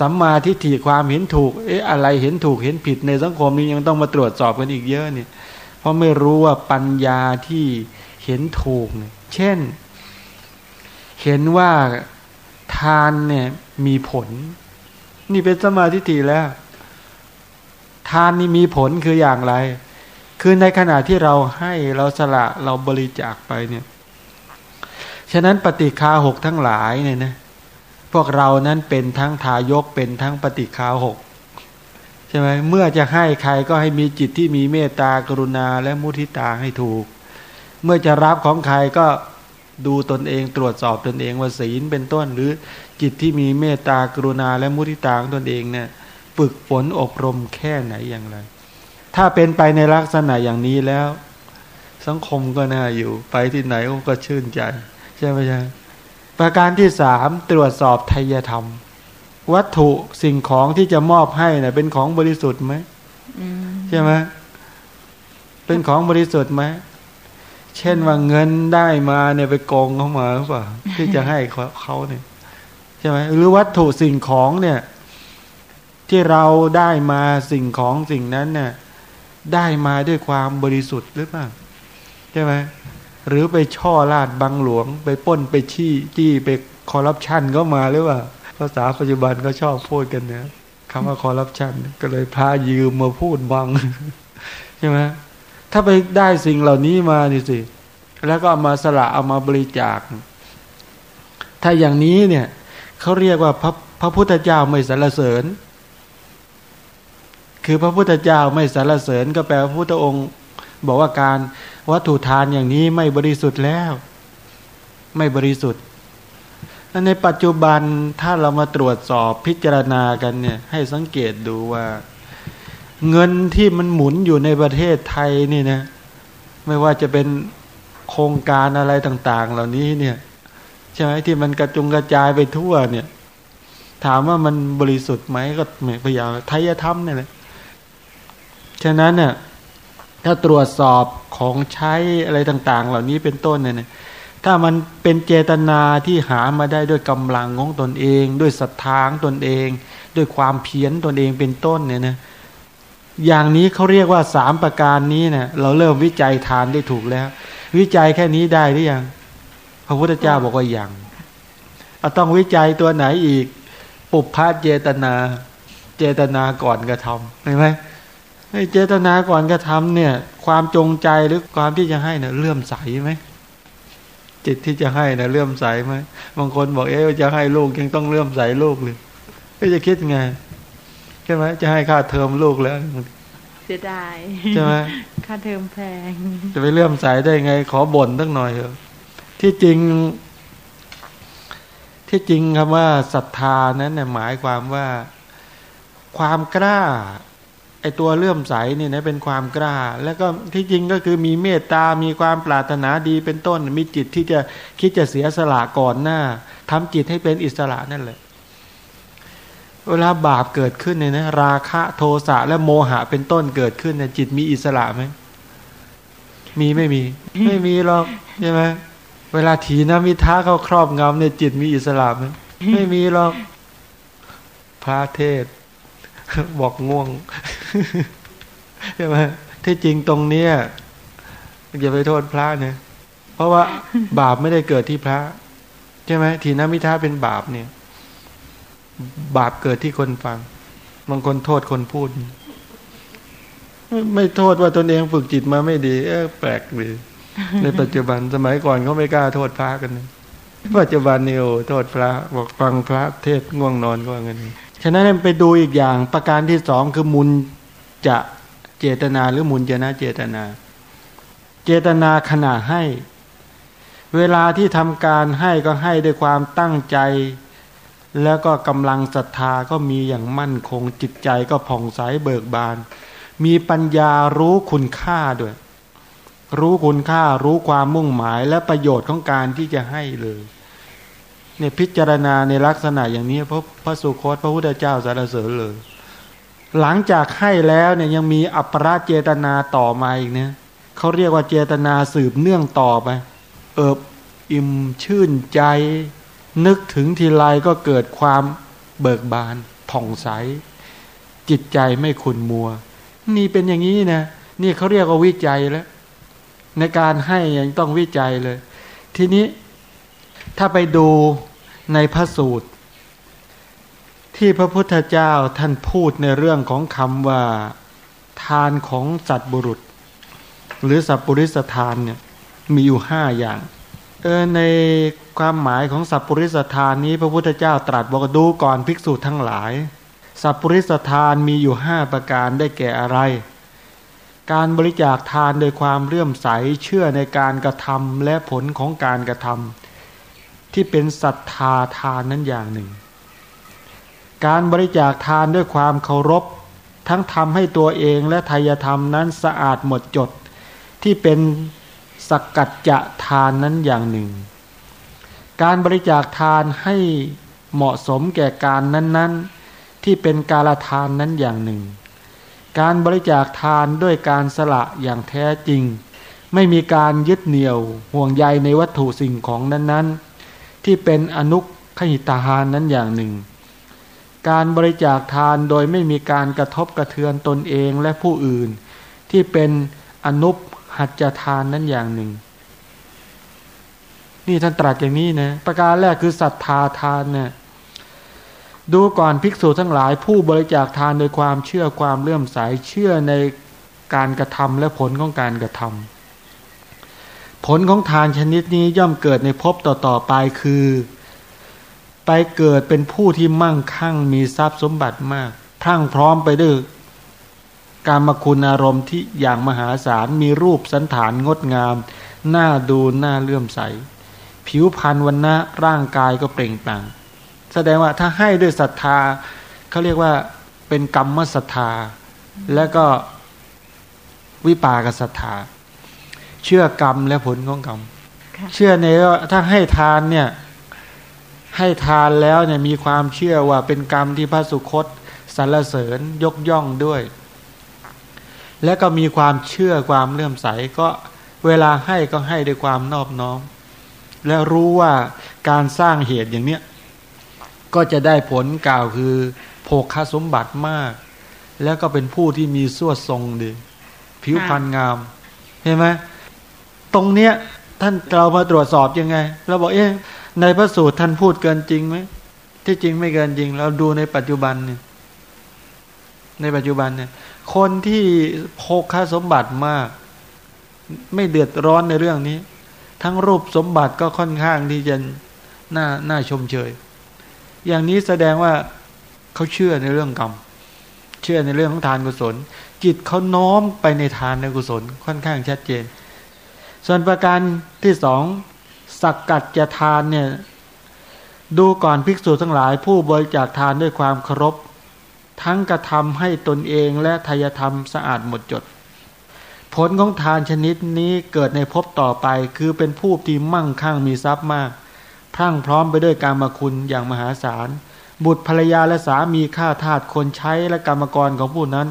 สัมมาทิฏฐิความเห็นถูก เอ๊ะอะไรเห็นถูกเห็นผิดในสังคมนี้ยังต้องมาตรวจสอบกันอีกเยอะเนี่ย เพราะไม่รู้ว่าปัญญาที่เห็นถูกเนี่ย เช่น เห็นว่าทานเนี่ยมีผล นี่เป็นสมาธิฏฐิแล้ว ทานนี่มีผลคืออย่างไร คือในขณะที่เราให้เราสละเราบริจาคไปเนี่ย ฉะนั้นปฏิคาหกทั้งหลายเนี่ยนะ พวกเรานั้นเป็นทั้งทายกเป็นทั้งปฏิคาหกใช่ไหมเมื่อจะให้ใครก็ให้มีจิตที่มีเมตตากรุณาและมุทิตาให้ถูก เมื่อจะรับของใครก็ดูตนเองตรวจสอบตนเองว่าศีลเป็นต้น หรือจิตที่มีเมตตากรุณาและมุทิตาของตนเองเนี่ยฝึกฝนอบรมแค่ไหนอย่างไร ถ้าเป็นไปในลักษณะอย่างนี้แล้ว สังคมก็น่าอยู่ไปที่ไหนก็ชื่นใจ ใช่ไหมใช่ ประการที่สามตรวจสอบทายธรรม วัตถุสิ่งของที่จะมอบให้เนะ่ยเป็นของบริสุทธิ์ไหมใช่ไหมเป็นของบริสุทธิ์ไหมเช่นว่าเงินได้มาเนี่ยไปโกงเขามาหรือเปล่าที่จะให้เขาเนี่ยใช่ไหมหรือวัตถุสิ่งของเนี่ย ที่เราได้มาสิ่งของสิ่งนั้นเนี่ย ได้มาด้วยความบริสุทธิ์หรือเปล่าใช่ไหม หรือไปช่อลาดบังหลวง ไปป้นไปชี้จี้ไปคอร์รัปชันก็มาหรือว่าภาษาปัจจุบันก็ชอบพูดกันเนี่ยคำว่าคอร์รัปชันก็เลยพายืมมาพูดบังใช่ไหมถ้าไปได้สิ่งเหล่านี้มานี่สิ แล้วก็เอามาสละเอามาบริจาค ถ้าอย่างนี้เนี่ยเขาเรียกว่าพระพระพุทธเจ้าไม่สรรเสริญ คือพระพุทธเจ้าไม่สรรเสริญ ก็แปลว่าพระพุทธองค์ บอกว่าการวัตถุทานอย่างนี้ไม่บริสุทธิ์แล้ว ไม่บริสุทธิ์ในปัจจุบันถ้าเรามาตรวจสอบพิจารณากันเนี่ย ให้สังเกตดูว่า เงินที่มันหมุนอยู่ในประเทศไทยนี่นะ ไม่ว่าจะเป็นโครงการอะไรต่าง ๆ เหล่านี้เนี่ยใช่ไหมที่มันกระจุงกระจายไปทั่วเนี่ย ถามว่ามันบริสุทธิ์ไหมก็ไม่พยายามไทยธรรมเนี่ยแหละฉะนั้นเนี่ย ถ้าตรวจสอบของใช้อะไรต่างๆ เหล่านี้เป็นต้นเนี่ยถ้ามันเป็นเจตนาที่หามาได้ด้วยกำลังของตนเอง ด้วยศรัทธาตนเอง ด้วยความเพียรตนเองเป็นต้นเนี่ยนะอย่างนี้เขาเรียกว่าสามประการนี้เนะ่ยเราเริ่มวิจัยทานได้ถูกแล้ว วิจัยแค่นี้ได้หรือยังพระพุทธเจ้าบอกว่าอย่างเราต้องวิจัยตัวไหนอีก ปุพพะเจตนา เจตนาก่อนกระทำเห็นไหม เจตนาก่อนกระทำเนี่ย ความจงใจหรือความที่จะให้เนี่ยเลื่อมใสไหมจิตที่จะให้เนี่ยเลื่อมใสไหมบางคนบอกเอ๊ะจะให้ลูกยังต้องเลื่อมใสลูกเลยก็จะคิดไงใช่ไหมจะให้ค่าเทอมลูกแล้วเสียดายใช่ไหมค่าเทอมแพง จะไปเลื่อมใสได้ไง ขอบ่นตั้งหน่อยเถอะที่จริง ที่จริงคำว่าศรัทธานั้นเนี่ยหมายความว่า ความกล้า ไอตัวเลื่อมใสเนี่ยนะเป็นความกล้า แล้วก็ที่จริงก็คือมีเมตตา มีความปรารถนาดีเป็นต้น มีจิตที่จะคิดจะเสียสละก่อนหน้าทำจิตให้เป็นอิสระนั่นแหละ เวลาบาปเกิดขึ้นเนี่ยนะราคะโทสะและโมหะเป็นต้นเกิดขึ้นเนี่ยจิตมีอิสระไหมมีไม่มี ไม่มีหรอกใช่ไหมเวลาถีนมิท้าเขาครอบงำเนี่ยจิตมีอิสระไหมไม่มีหรอกพระเทศ บอกง่วงใช่ไหมที่จริงตรงเนี้ยอย่าไปโทษพระเนี่ยเพราะว่าบาปไม่ได้เกิดที่พระ ใช่ไหมทีนมิท้าเป็นบาปเนี่ย บาปเกิดที่คนฟังบางคนโทษคนพูด ไม่โทษว่าตนเองฝึกจิตมาไม่ดี เออแปลกดีในปัจจุบันสมัยก่อนเขาไม่กล้าโทษพระกันนะปัจจุบันนี่โอ้โทษพระ บอกฟังพระเทศง่วงนอนก็ว่างั้น ฉะนั้นไปดูอีกอย่างประการที่สองคือมุนจะเจตนาหรือมุนจะนะเจตนา เจตนาขณะให้ เวลาที่ทำการให้ก็ให้ด้วยความตั้งใจ แล้วก็กำลังศรัทธาก็มีอย่างมั่นคงจิตใจก็ผ่องใสเบิกบาน มีปัญญารู้คุณค่าด้วย รู้คุณค่ารู้ความมุ่งหมายและประโยชน์ของการที่จะให้เลย เนี่ยพิจารณาในลักษณะอย่างนี้พระพระสุคตพระพุทธเจ้าสารเสริญเลย หลังจากให้แล้วเนี่ยยังมีอัปราเจตนาต่อมาอีกเนี่ยเขาเรียกว่าเจตนาสืบเนื่องต่อไป เอิบอิ่มชื่นใจ นึกถึงทีไรก็เกิดความเบิกบานผ่องใส จิตใจไม่ขุนมัว นี่เป็นอย่างนี้นะนี่เขาเรียกว่าวิจัยแล้ว ในการให้ยังต้องวิจัยเลย ทีนี้ ถ้าไปดูในพระสูตร ที่พระพุทธเจ้าท่านพูดในเรื่องของคำว่าทานของสัตบุรุษ หรือสัพปริสทานเนี่ยมีอยู่ห้าอย่างเออในความหมายของสัพปริสทานนี้ พระพุทธเจ้าตรัสบอกดูก่อนภิกษุทั้งหลาย สัพปริสทานมีอยู่ห้าประการได้แก่อะไร การบริจาคทานโดยความเลื่อมใสเชื่อในการกระทำและผลของการกระทำ ที่เป็นศรัทธาทานนั้นอย่างหนึ่ง การบริจาคทานด้วยความเคารพ ทั้งทำให้ตัวเองและทายธรรมนั้นสะอาดหมดจด ที่เป็นสกัดจะทานนั้นอย่างหนึ่ง การบริจาคทานให้เหมาะสมแก่การนั้น ๆ ที่เป็นการทานนั้นอย่างหนึ่ง การบริจาคทานด้วยการสละอย่างแท้จริง ไม่มีการยึดเหนี่ยวห่วงใยในวัตถุสิ่งของนั้น ๆ ที่เป็นอนุขหิตาหานนั้นอย่างหนึ่ง การบริจาคทานโดยไม่มีการกระทบกระเทือนตนเองและผู้อื่น ที่เป็นอนุหัจจทานนั้นอย่างหนึ่ง นี่ท่านตรัสอย่างนี้นะประการแรกคือศรัทธาทานเนะี่ยดูก่อนภิกษุทั้งหลายผู้บริจาคทานโดยความเชื่อความเลื่อมใสเชื่อในการกระทำและผลของการกระทำ ผลของทานชนิดนี้ย่อมเกิดในภพต่อๆไปคือ ไปเกิดเป็นผู้ที่มั่งคั่งมีทรัพย์สมบัติมากพรั่งพร้อมไปด้วยการมคุณอารมณ์ที่อย่างมหาศาลมีรูปสันฐานงดงามหน้าดูหน้าเลื่อมใส ผิวพรรณวันนะร่างกายก็เปล่งปลั่งแสดงว่าถ้าให้ด้วยศรัทธาเขาเรียกว่าเป็นกรรมศรัทธา และก็วิปากศรัทธา เชื่อกรรมและผลของกรรม เชื่อในว่าถ้าให้ทานเนี่ยให้ทานแล้วเนี่ยมีความเชื่อว่าเป็นกรรมที่พระสุคตสรรเสริญยกย่องด้วย และก็มีความเชื่อความเลื่อมใสก็เวลาให้ก็ให้ด้วยความนอบน้อม และรู้ว่าการสร้างเหตุอย่างเนี้ยก็จะได้ผลกล่าวคือโภคสมบัติมาก แล้วก็เป็นผู้ที่มีสวดทรงดี ผิวพรรณงาม เห็นไหม ตรงเนี้ยท่านเรามาตรวจสอบยังไง เราบอกเอ๊ะในพระสูตรท่านพูดเกินจริงไหมที่จริงไม่เกินจริง เราดูในปัจจุบันเนี่ยในปัจจุบันเนี่ย คนที่โภคาสมบัติมาก ไม่เดือดร้อนในเรื่องนี้ ทั้งรูปสมบัติก็ค่อนข้างที่จะน่าน่าชมเชย อย่างนี้แสดงว่าเขาเชื่อในเรื่องกรรม เชื่อในเรื่องของทานกุศล จิตเขาน้อมไปในทานในกุศลค่อนข้างชัดเจน ส่วนประการที่สองสักกัดจะทานเนี่ยดูก่อนภิกษุทั้งหลายผู้บริจาคทานด้วยความเคารพ ทั้งกระทำให้ตนเองและทายธรรมสะอาดหมดจด ผลของทานชนิดนี้เกิดในภพต่อไปคือเป็นผู้ที่มั่งคั่งมีทรัพย์มาก พรั่งพร้อมไปด้วยการมาคุณอย่างมหาศาล บุตรภรรยาและสามีข้าทาสคนใช้และกรรมกรของผู้นั้น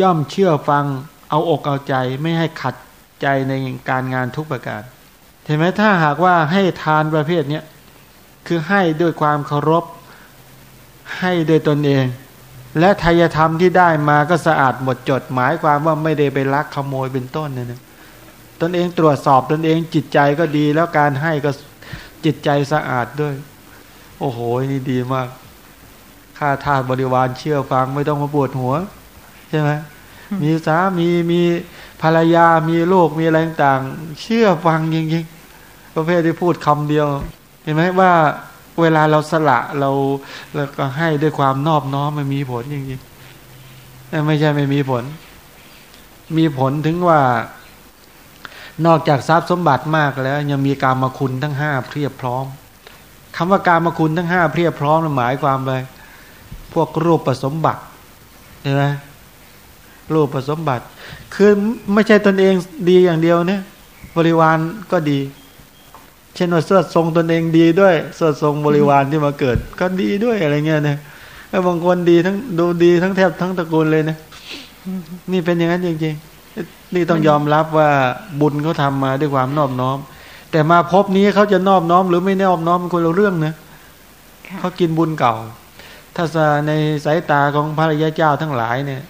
ย่อมเชื่อฟังเอาอกเอาใจไม่ให้ขัด ใจในการงานทุกประการเห็นไหมถ้าหากว่าให้ทานประเภทเนี้ยคือให้ด้วยความเคารพให้ด้วยตนเอง และทายธรรมที่ได้มาก็สะอาดหมดจดหมายความว่าไม่ได้ไปลักขโมยเป็นต้นเนี่ยนะตนเองตรวจสอบตนเองจิตใจก็ดีแล้วการให้ก็จิตใจสะอาดด้วย โอ้โหนี่ดีมากข้าทาสบริวารเชื่อฟังไม่ต้องมาปวดหัว ใช่ไหมมีสามีมี ภรรยามีลูกมีอะไรต่างเชื่อฟังจริงๆประเภทที่พูดคำเดียว เห็นไหมว่าเวลาเราสละเราเราก็ให้ด้วยความนอบน้อมมันมีผลจริงๆไม่ใช่ไม่มีผล มีผลถึงว่า นอกจากทรัพย์สมบัติมากแล้ว ยังมีการมาคุณทั้งห้าเพียบพร้อมคำว่าการมาคุณทั้งห้าเพียบพร้อมหมายความไปพวกรูปประสมบัติเห็นไหม รูปประสมบัติ คือไม่ใช่ตนเองดีอย่างเดียวเนี่ยบริวารก็ดีช่นว่าเสื้อทรงตนเองดีด้วยเสื้อทรงบริวารที่มาเกิด ก็ดีด้วยอะไรเงี้ยนะแล้วบางคนดีทั้งดูดีทั้งแทบทั้งตระกูลเลยนะนี่เป็นอย่างนั้นจริงๆนี่ต้องยอมรับว่าบุญเขาทามาด้วยความนอบน้อม แต่มาพบนี้เขาจะนอบน้อม หรือไม่นอบน้อมเป็นคนละเรื่องนะเขากินบุญเก่า ถ้าในสายตาของพระรยาเจ้าทั้งหลายเนี่ย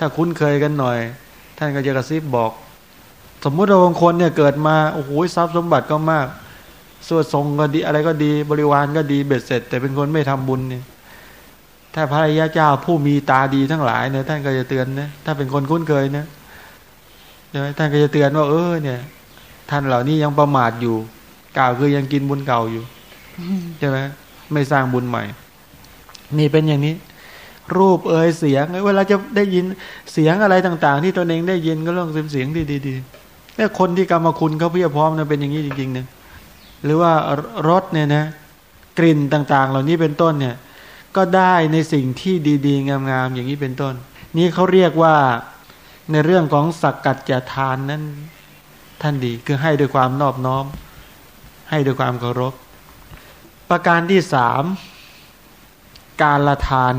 ถ้าคุ้นเคยกันหน่อย ท่านก็จะกระซิบบอก สมมุติเราบางคนเนี่ยเกิดมาโอ้โหทรัพย์สมบัติก็มากสวดทรงก็ดีอะไรก็ดีบริวารก็ดีเบ็ดเสร็จ แต่เป็นคนไม่ทำบุญเนี่ยถ้าพระยาเจ้าผู้มีตาดีทั้งหลายเนี่ยท่านก็จะเตือนนะถ้าเป็นคนคุ้นเคยนะใช่ไหมท่านก็จะเตือนว่าเออเนี่ย ท่านเหล่านี้ยังประมาทอยู่กล่าวคือยังกินบุญเก่าอยู่ใช่ไหมไม่สร้างบุญใหม่ นี่เป็นอย่างนี้ รูปเอ่ยเสียงเวลาจะได้ยินเสียงอะไรต่าง ๆ ที่ตนเองได้ยินก็ต้องเสียงดีๆแล้วคนที่กรรมคุณเขาเพียรพร้อมนะเป็นอย่างนี้จริงๆเนี่ยหรือว่ารสเนี่ยนะกลิ่นต่าง ๆ เหล่านี้เป็นต้นเนี่ย ก็ได้ในสิ่งที่ดีๆ งามๆอย่างนี้เป็นต้น นี้เขาเรียกว่าในเรื่องของสักกัดจะทานนั้นท่านดีคือให้ด้วยความนอบน้อม ให้ด้วยความเคารพ ประการที่สามการละทาน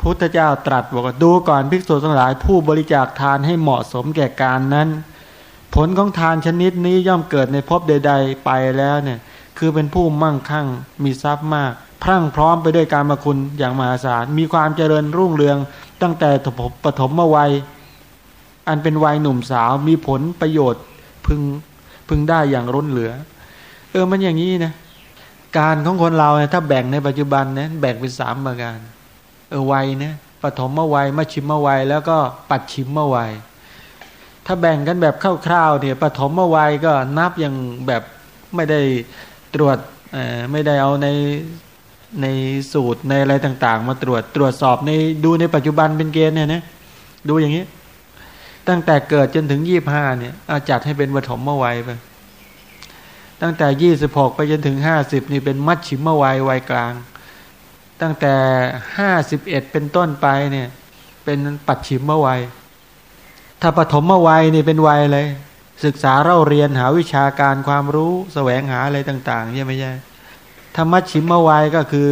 พุทธเจ้าตรัสบอกว่าดูก่อนภิกษุทั้งหลายผู้บริจาคทานให้เหมาะสมแก่การนั้น ผลของทานชนิดนี้ย่อมเกิดในภพใด ๆ ไปแล้วเนี่ย คือเป็นผู้มั่งคั่งมีทรัพย์มาก พรั่งพร้อมไปด้วยการมาคุณอย่างมหาศาลมีความเจริญรุ่งเรือง ตั้งแต่ปฐมวัย อันเป็นวัยหนุ่มสาวมีผลประโยชน์พึงพึงได้อย่างร้นเหลือ เออมันอย่างนี้นะการของคนเราเนี่ยถ้าแบ่งในปัจจุบันเนี่ยแบ่งเป็นสามประการ เออวัยนี่ยปฐมวัยมชิมวัย แล้วก็ปัจฉิมวัย ถ้าแบ่งกันแบบคร่าวๆเนี่ยปฐมวัยก็นับอย่างแบบไม่ได้ตรวจไม่ได้เอาในในสูตรในอะไรต่าง ๆ มาตรวจตรวจสอบในดูในปัจจุบันเป็นเกณฑ์เนี่ยนะดูอย่างนี้ ตั้งแต่เกิดจนถึงยี่ห้าเนี่ยอาจัดให้เป็นปฐมวัยไปตั้งแต่ยี่สิบหกไปจนถึงห้าสิบนี่เป็นมัดฉิมวัยวัยกลาง ตั้งแต่ห้าสิบเอ็ดเป็นต้นไปเนี่ย เป็นปัดฉิมวัย ถ้าปฐมวัยนี่เป็นวัยอะไรศึกษาเล่าเรียนหาวิชาการความรู้สแสวงหาอะไรต่างๆใช่ไหมใช่ธรรมชิมวัยก็คือ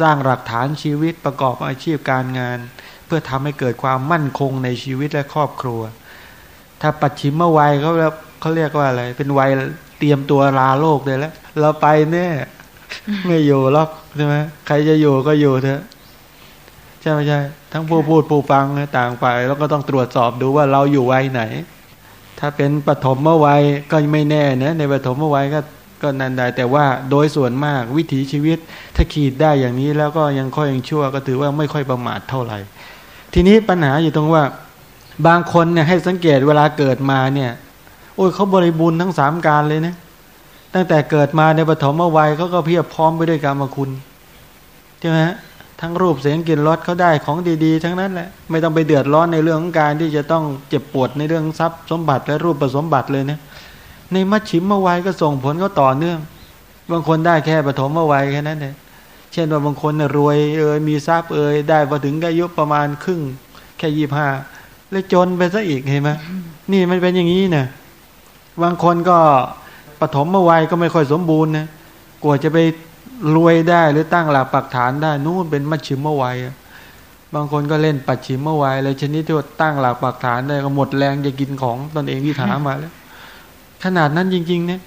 สร้างหลักฐานชีวิตประกอบอาชีพการงาน เพื่อทำให้เกิดความมั่นคงในชีวิตและครอบครัว ถ้าปัจฉิมวัยเขาเขาเรียกว่าอะไรเป็นวัยเตรียมตัวลาโลกเลยแล้ว เราไปเนี่ย ไม่อยู่หรอกใช่ไหมใครจะอยู่ก็อยู่เถอะใช่ไหมใช่ ทั้งผู้พูดผู้ฟังต่างไปแล้วก็ต้องตรวจสอบดูว่าเราอยู่วัยไหน ถ้าเป็นปฐมเมื่อวัยก็ไม่แน่นะในปฐมเมื่อวัยก็ก็นันได้แต่ว่าโดยส่วนมากวิถีชีวิต ถ้าขีดได้อย่างนี้แล้วก็ยังค่อยยังชั่วก็ถือว่าไม่ค่อยประมาทเท่าไหร่ ทีนี้ปัญหาอยู่ตรงว่า บางคนเนี่ยให้สังเกตเวลาเกิดมาเนี่ย โอ้ยเขาบริบูรณ์ทั้งสามการเลยนะ ตั้งแต่เกิดมาในปฐมวัยเขาก็เพียบพร้อมไปด้วยกรรมคุณใช่ไหมทั้งรูปเสียงกลิ่นรสเขาได้ของดีๆ ทั้งนั้นแหละไม่ต้องไปเดือดร้อนในเรื่องของการที่จะต้องเจ็บปวดในเรื่องทรัพย์สมบัติและรูปสมบัติเลยนะในมัชชิมมาวัยก็ส่งผลก็ต่อเนื่อง บางคนได้แค่ปฐมมาวัยแค่นั้นเองเช่นว่าบางคนรวยเอ่ยมีทรัพย์เอ่ยได้พอถึงอายุประมาณครึ่ง แค่ยี่ห้าแล้วจนไปซะอีกเห็นไหมนี่มันเป็นอย่างนี้นะบางคนก็ ปฐมมาวัยก็ไม่ค่อยสมบูรณ์นะกว่าจะไปรวยได้หรือตั้งหลักปักฐานได้นู่นเป็นมัชชิมวัยบางคนก็เล่นปัจฉิมวัยเลยชนิดที่ว่าตั้งหลักปักฐานได้ก็หมดแรงจะกินของตนเองที่ถามมาแล้ว ขนาดนั้นจริง ๆ เนี่ย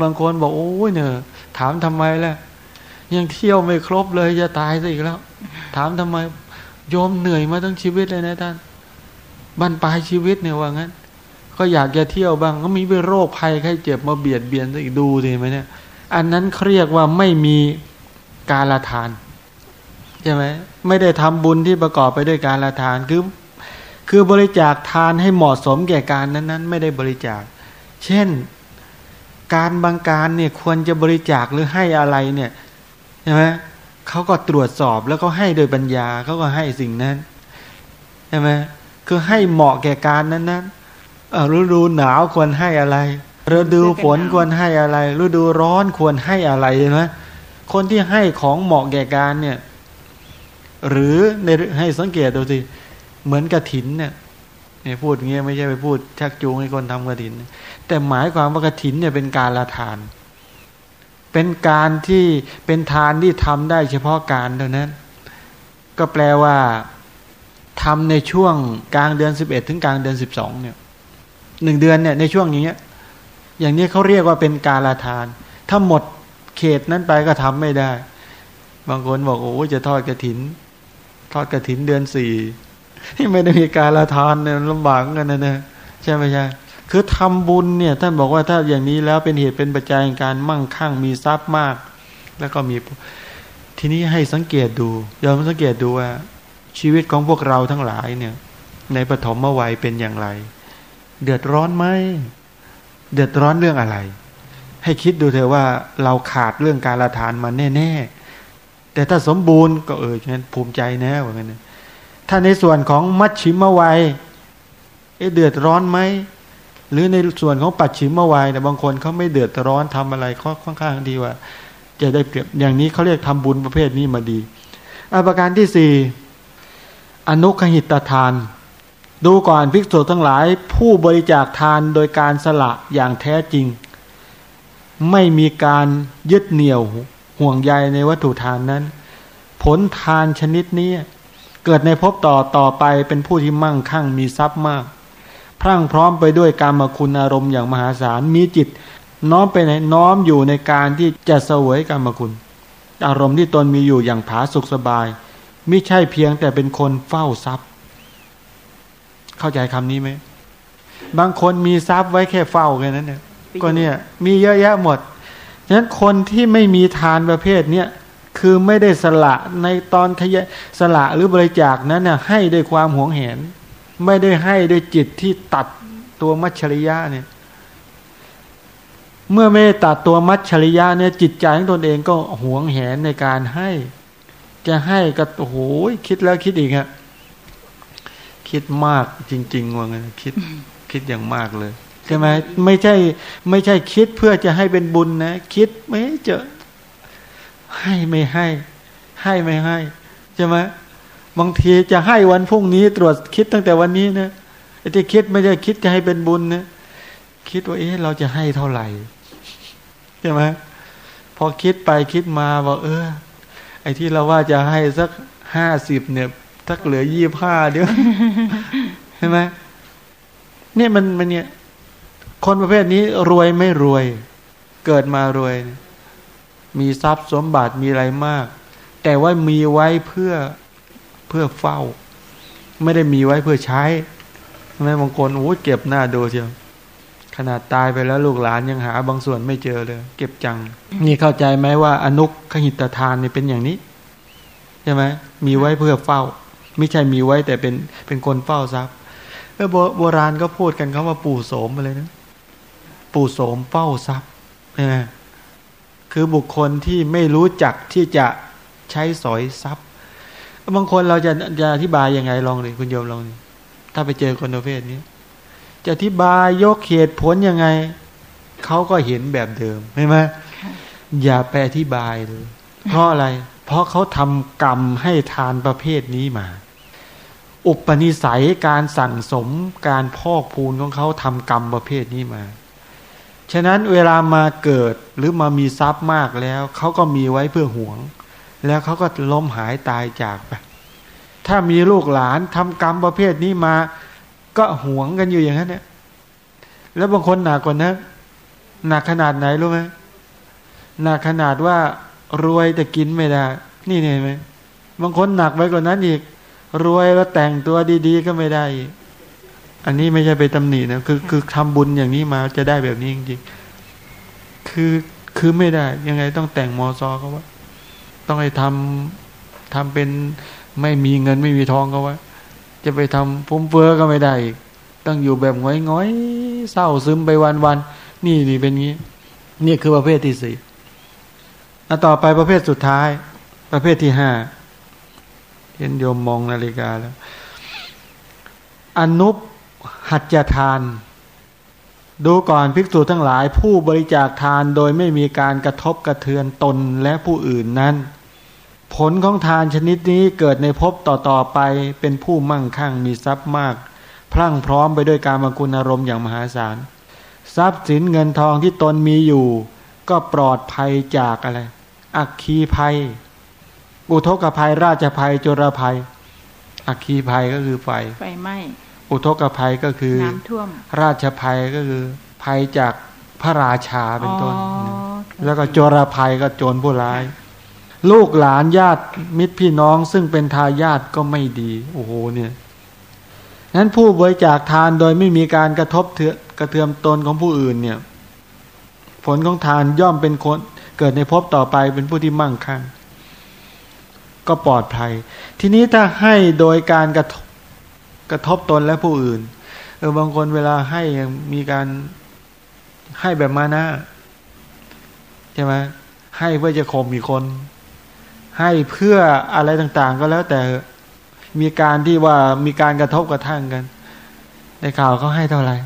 บางคนบอกโอ้ยเนอะถามทำไมล่ะยังเที่ยวไม่ครบเลยจะตายซะอีกแล้ว ถามทำไมโยมเหนื่อยมาทั้งชีวิตเลยนะท่านบรรปลายชีวิตเนี่ยว่างั้น ก็อยากจะเที่ยวบ้าง ก็มีโรคภัยไข้เจ็บมาเบียดเบียนอีกดูสิไหมเนี่ย อันนั้นเรียกว่าไม่มีการละทานใช่ไหมไม่ได้ทำบุญที่ประกอบไปด้วยการละทานคือคือบริจาคทานให้เหมาะสมแก่การนั้นๆ ไม่ได้บริจาค เช่น การบางการเนี่ยควรจะบริจาคหรือให้อะไรเนี่ยใช่ไหมเขาก็ตรวจสอบแล้วก็ให้โดยปัญญาเขาก็ให้สิ่งนั้นใช่ไหมคือให้เหมาะแก่การนั้นนั้น ฤดูหนาวควรให้อะไรฤดูฝนควรให้อะไรฤดูร้อนควรให้อะไรใช่ไหมคนที่ให้ของเหมาะแก่การเนี่ย หรือในให้สังเกตดูสิเหมือนกระถินเนี่ยเนี่ยพูดเงี้ยไม่ใช่ไปพูดชักจูงให้คนทำกระถิน แต่หมายความว่ากระถินเนี่ยเป็นการละทาน เป็นการที่เป็นทานที่ทำได้เฉพาะการเท่านั้น ก็แปลว่าทำในช่วงกลางเดือนสิบเอ็ดถึงกลางเดือนสิบสองเนี่ย หนึ่งเดือนเนี่ยในช่วงนี้ย อย่างนี้เขาเรียกว่าเป็นกาลาทาน ถ้าหมดเขตนั้นไปก็ทำไม่ได้ บางคนบอกโอ้จะทอดกระถิน ทอดกระถินเดือนสี่ที่ไม่ได้มีกาลาทานเนี่ยลำบากกันนะนะใช่ไหมใช่คือทำบุญเนี่ยท่านบอกว่าถ้าอย่างนี้แล้วเป็นเหตุเป็นปัจจัยในการมั่งคั่งมีทรัพย์มาก แล้วก็มีทีนี้ให้สังเกตดูยอมสังเกตดูว่าชีวิตของพวกเราทั้งหลายเนี่ย ในปฐมวัยเป็นอย่างไร เดือดร้อนไหมเดือดร้อนเรื่องอะไร ให้คิดดูเถอะว่าเราขาดเรื่องการละทานมาแน่ ๆ แต่ถ้าสมบูรณ์ก็เออฉะนั้นภูมิใจแน่ว่างั้นถ้าในส่วนของมัชชิมวัยเอเดือดร้อนไหมหรือในส่วนของปัจฉิมวัยเนี่บางคนเขาไม่เดือดร้อนทำอะไรเขาค่อนข้างดีว่า จะได้เปรียบอย่างนี้เขาเรียกทำบุญประเภทนี้มาดีอาประการที่สี่อนุขหิตทาน ดูก่อนภิกษุทั้งหลายผู้บริจาคทานโดยการสละอย่างแท้จริง ไม่มีการยึดเหนี่ยวห่วงใยในวัตถุทานนั้น ผลทานชนิดนี้เกิดในภพต่อต่อไปเป็นผู้ที่มั่งคั่งมีทรัพย์มาก พรั่งพร้อมไปด้วยการมคุณอารมณ์อย่างมหาศาลมีจิต น้อมไปในน้อมอยู่ในการที่จะเสวยกรรมคุณ อารมณ์ที่ตนมีอยู่อย่างผาสุขสบาย ไม่ใช่เพียงแต่เป็นคนเฝ้าทรัพย์ เข้าใจคำนี้ไหม บางคนมีทรัพย์ไว้แค่เฝ้าแค่นั้นเนี่ย ก็เนี่ยมีเยอะแยะหมดฉะนั้นคนที่ไม่มีทานประเภทเนี้ยคือไม่ได้สละในตอนขยะสละหรือบริจาคนั้นเนี่ยให้ด้วยความหวงแหนไม่ได้ให้ด้วยจิตที่ตัดตัวมัชชริยะเนี่ย เมื่อไม่ตัดตัวมัชชริยะเนี่ยจิตใจของตนเองก็หวงแหนในการให้ จะให้ก็โอ้โหคิดแล้วคิดอีกอะ คิดมากจริง ๆ ว่าไงคิดคิดอย่างมากเลยใช่ไหมไม่ใช่ไม่ใช่คิดเพื่อจะให้เป็นบุญนะ คิดไม่เจอให้ไม่ให้ ให้ไม่ให้ใช่ไหมบางทีจะให้วันพรุ่งนี้ตรวจคิดตั้งแต่วันนี้นะไอ้ที่คิดไม่ใช่คิดจะให้เป็นบุญนะคิดว่าเอ๊ะเราจะให้เท่าไหร่ใช่ไหมพอคิดไปคิดมาว่าเออ ไอ้ที่เราว่าจะให้สักห้าสิบเนี่ย ถ้าเหลือยี่ห้าเดี๋ยวใช่ไหมเนี่ยมันมันเนี่ย คนประเภทนี้รวยไม่รวย เกิดมารวย มีทรัพย์สมบัติมีอะไรมาก แต่ว่ามีไว้เพื่อเพื่อเฝ้า ไม่ได้มีไว้เพื่อใช้ทำไมบางคนโอ้เก็บหน้าดูเชียวขนาดตายไปแล้วลูกหลานยังหาบางส่วนไม่เจอเลย เก็บจัง นี่เข้าใจไหมว่าอนุขหิตทานเนี่เป็นอย่างนี้ ใช่ไหมมีไว้เพื่อเฝ้า ไม่ใช่มีไว้แต่เป็นเป็นคนเฝ้าทรัพย์เออโบราณก็พูดกันคาว่าปู่โสมอะไรนะ ปู่โสมเฝ้าทรัพย์เคือบุคคลที่ไม่รู้จักที่จะใช้สอยทรัพย์บางคนเราจะจะอธิบายยังไงลองเลยคุณโยมลองดิถ้าไปเจอคนประเภทนี้จะอธิบายยกเหตุผลยังไงเขาก็เห็นแบบเดิมใช่ไหมอย่าไปอธิบายเลย เพราะอะไร เพราะเขาทำกรรมให้ทานประเภทนี้มา อุปนิสัยการสั่งสมการพอกพูนของเขาทำกรรมประเภทนี้มา ฉะนั้นเวลามาเกิดหรือมามีทรัพย์มากแล้ว เขาก็มีไว้เพื่อหวง แล้วเขาก็ล้มหายตายจากไป ถ้ามีลูกหลานทำกรรมประเภทนี้มา ก็หวงกันอยู่อย่างนั้นเนี่ย แล้วบางคนหนักกว่านั้นหนักขนาดไหนรู้ไหมหนักขนาดว่ารวยแต่กินไม่ได้ นี่เห็นไหมบางคนหนักไปกว่านั้นอีก รวยแล้วแต่งตัวดีๆ ก็ไม่ได้ อันนี้ไม่ใช่ไปตำหนินะคือคือทำบุญอย่างนี้มาจะได้แบบนี้จริงๆคือคือไม่ได้ยังไงต้องแต่งมอซอเขาว่าต้องให้ทำทำเป็นไม่มีเงินไม่มีทองเขาว่าจะไปทำพุ่มเฟือก็ไม่ได้อีกต้องอยู่แบบง้อยๆเศร้าซึมไปวันๆนี่นี่เป็นงี้ นี่คือประเภทที่สี่ต่อไปประเภทสุดท้าย ประเภทที่ห้า ห็นโยมมองนาฬิกาแล้ว อนุปหัจทาน ดูก่อนภิกษุทั้งหลาย ผู้บริจาคทานโดยไม่มีการกระทบกระเทือนตนและผู้อื่นนั้น ผลของทานชนิดนี้เกิดในภพต่อๆไปเป็นผู้มั่งคั่งมีทรัพย์มาก พรั่งพร้อมไปด้วยการมกุณอารมณ์อย่างมหาศาล ทรัพย์สินเงินทองที่ตนมีอยู่ ก็ปลอดภัยจากอะไรอักคีภัย อุทกภัย ราชภัยจรภัย อักคีภัยก็คือไฟ ไฟไหม้อุทกภัยก็คือน้ำท่วม ราชภัยก็คือภัยจากพระราชาเป็นต้น แล้วก็โจรภัยก็โจรผู้ร้าย ลูกหลานญาติมิตรพี่น้องซึ่งเป็นทายาทก็ไม่ดี โอ้โหเนี่ยนั้นผู้บริจาคทานโดยไม่มีการกระทบเถือกระเทือมตนของผู้อื่นเนี่ย ผลของทานย่อมเป็นคนเกิดในภพต่อไปเป็นผู้ที่มั่งคั่ง ก็ปลอดภัย ทีนี้ถ้าให้โดยการกระทบกระทบตนและผู้อื่น เออบางคนเวลาให้มีการให้แบบมานะใช่ไหมให้เพื่อจะข่มมีคน ให้เพื่ออะไรต่างๆ ก็แล้วแต่มีการที่ว่ามีการกระทบกระทั่งกัน ในข่าวเขาให้เท่าไหร่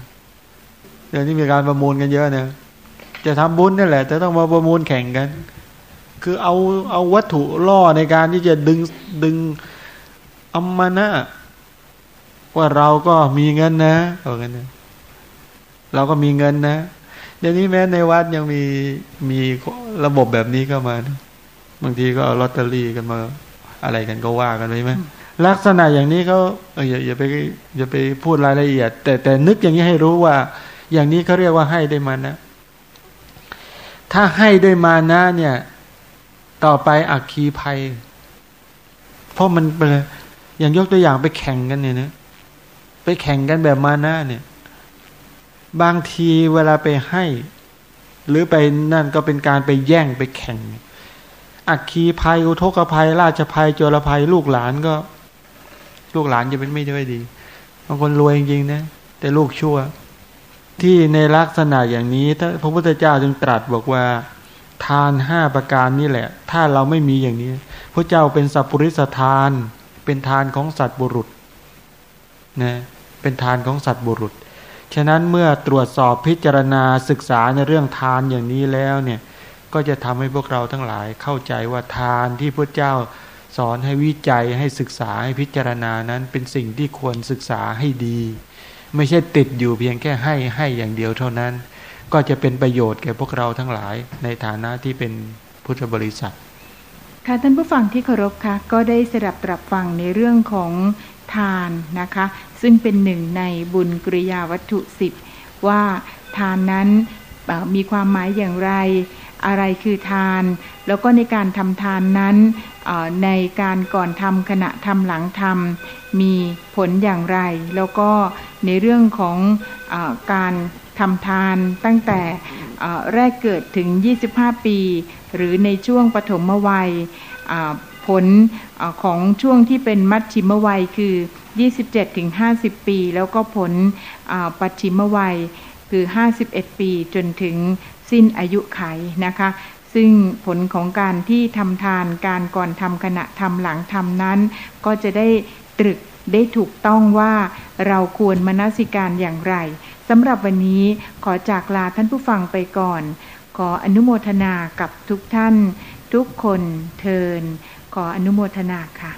เดี๋ยวนี้มีการประมูลกันเยอะเนี่ยจะทำบุญนี่แหละจะต้องมาประมูลแข่งกัน คือเอาเอาวัตถุล่อในการที่จะดึงดึงอมมานะว่าเราก็มีเงินนะบอกกันนะเราก็มีเงินนะเดี๋ยวนี้แม้ในวัดยังมีมีระบบแบบนี้ก็มานะบางทีก็เอาลอตเตอรี่กันมา อะไรกันก็ว่ากันไปไหมลักษณะอย่างนี้เขาอย่าอย่าไปอย่าไปพูดรายละเอียด แต่แต่นึกอย่างนี้ให้รู้ว่า อย่างนี้เขาเรียกว่าให้ได้มานะ ถ้าให้ด้วยมานะเนี่ย ต่อไปอักคีภัย เพราะมันไปเลยอย่างยกตัวอย่างไปแข่งกันเนี่ยนะไปแข่งกันแบบมาหนะเนี่ย บางทีเวลาไปให้ หรือไปนั่นก็เป็นการไปแย่งไปแข่ง อักคีภัยอุทกภัย ราชภัยโจรภัย ลูกหลานก็ ลูกหลานจะเป็นไม่ได้ดีบางคนรวยจริงๆนะแต่ลูกชั่ว ที่ในลักษณะอย่างนี้ถ้าพระพุทธเจ้าจึงตรัสบอกว่า ทานห้าประการนี่แหละ ถ้าเราไม่มีอย่างนี้พระเจ้าเป็นสัพปริสทาน เป็นทานของสัตว์บุรุษนะเป็นทานของสัตว์บุรุษ ฉะนั้นเมื่อตรวจสอบพิจารณาศึกษาในเรื่องทานอย่างนี้แล้วเนี่ยก็จะทำให้พวกเราทั้งหลายเข้าใจว่าทานที่พระเจ้าสอนให้วิจัยให้ศึกษาให้พิจารณานั้นเป็นสิ่งที่ควรศึกษาให้ดี ไม่ใช่ติดอยู่เพียงแค่ให้ให้อย่างเดียวเท่านั้น ก็จะเป็นประโยชน์แก่พวกเราทั้งหลายในฐานะที่เป็นพุทธบริษัท ค่ะท่านผู้ฟังที่เคารพค่ะก็ได้สดับตรับฟังในเรื่องของทานนะคะ ซึ่งเป็นหนึ่งในบุญกริยาวัตถุสิบว่าทานนั้นมีความหมายอย่างไร อะไรคือทาน แล้วก็ในการทำทานนั้นในการก่อนทำขณะทำหลังทำมีผลอย่างไร แล้วก็ในเรื่องของอการ ทำทานตั้งแต่แรกเกิดถึง 25 ปี หรือในช่วงปฐมวัยผลอของช่วงที่เป็นมัชชิมวัยคือ 27-50 ปี แล้วก็ผลปัจฉิมวัยคือ 51 ปีจนถึงสิ้นอายุไขนะคะซซึ่งผลของการที่ทำทานการก่อนทำขณะทำหลังทำนั้น ก็จะได้ตรึกได้ถูกต้องว่าเราควรมนสิการอย่างไร สำหรับวันนี้ขอจากลาท่านผู้ฟังไปก่อน ขออนุโมทนากับทุกท่าน ทุกคนเทิน ขออนุโมทนาค่ะ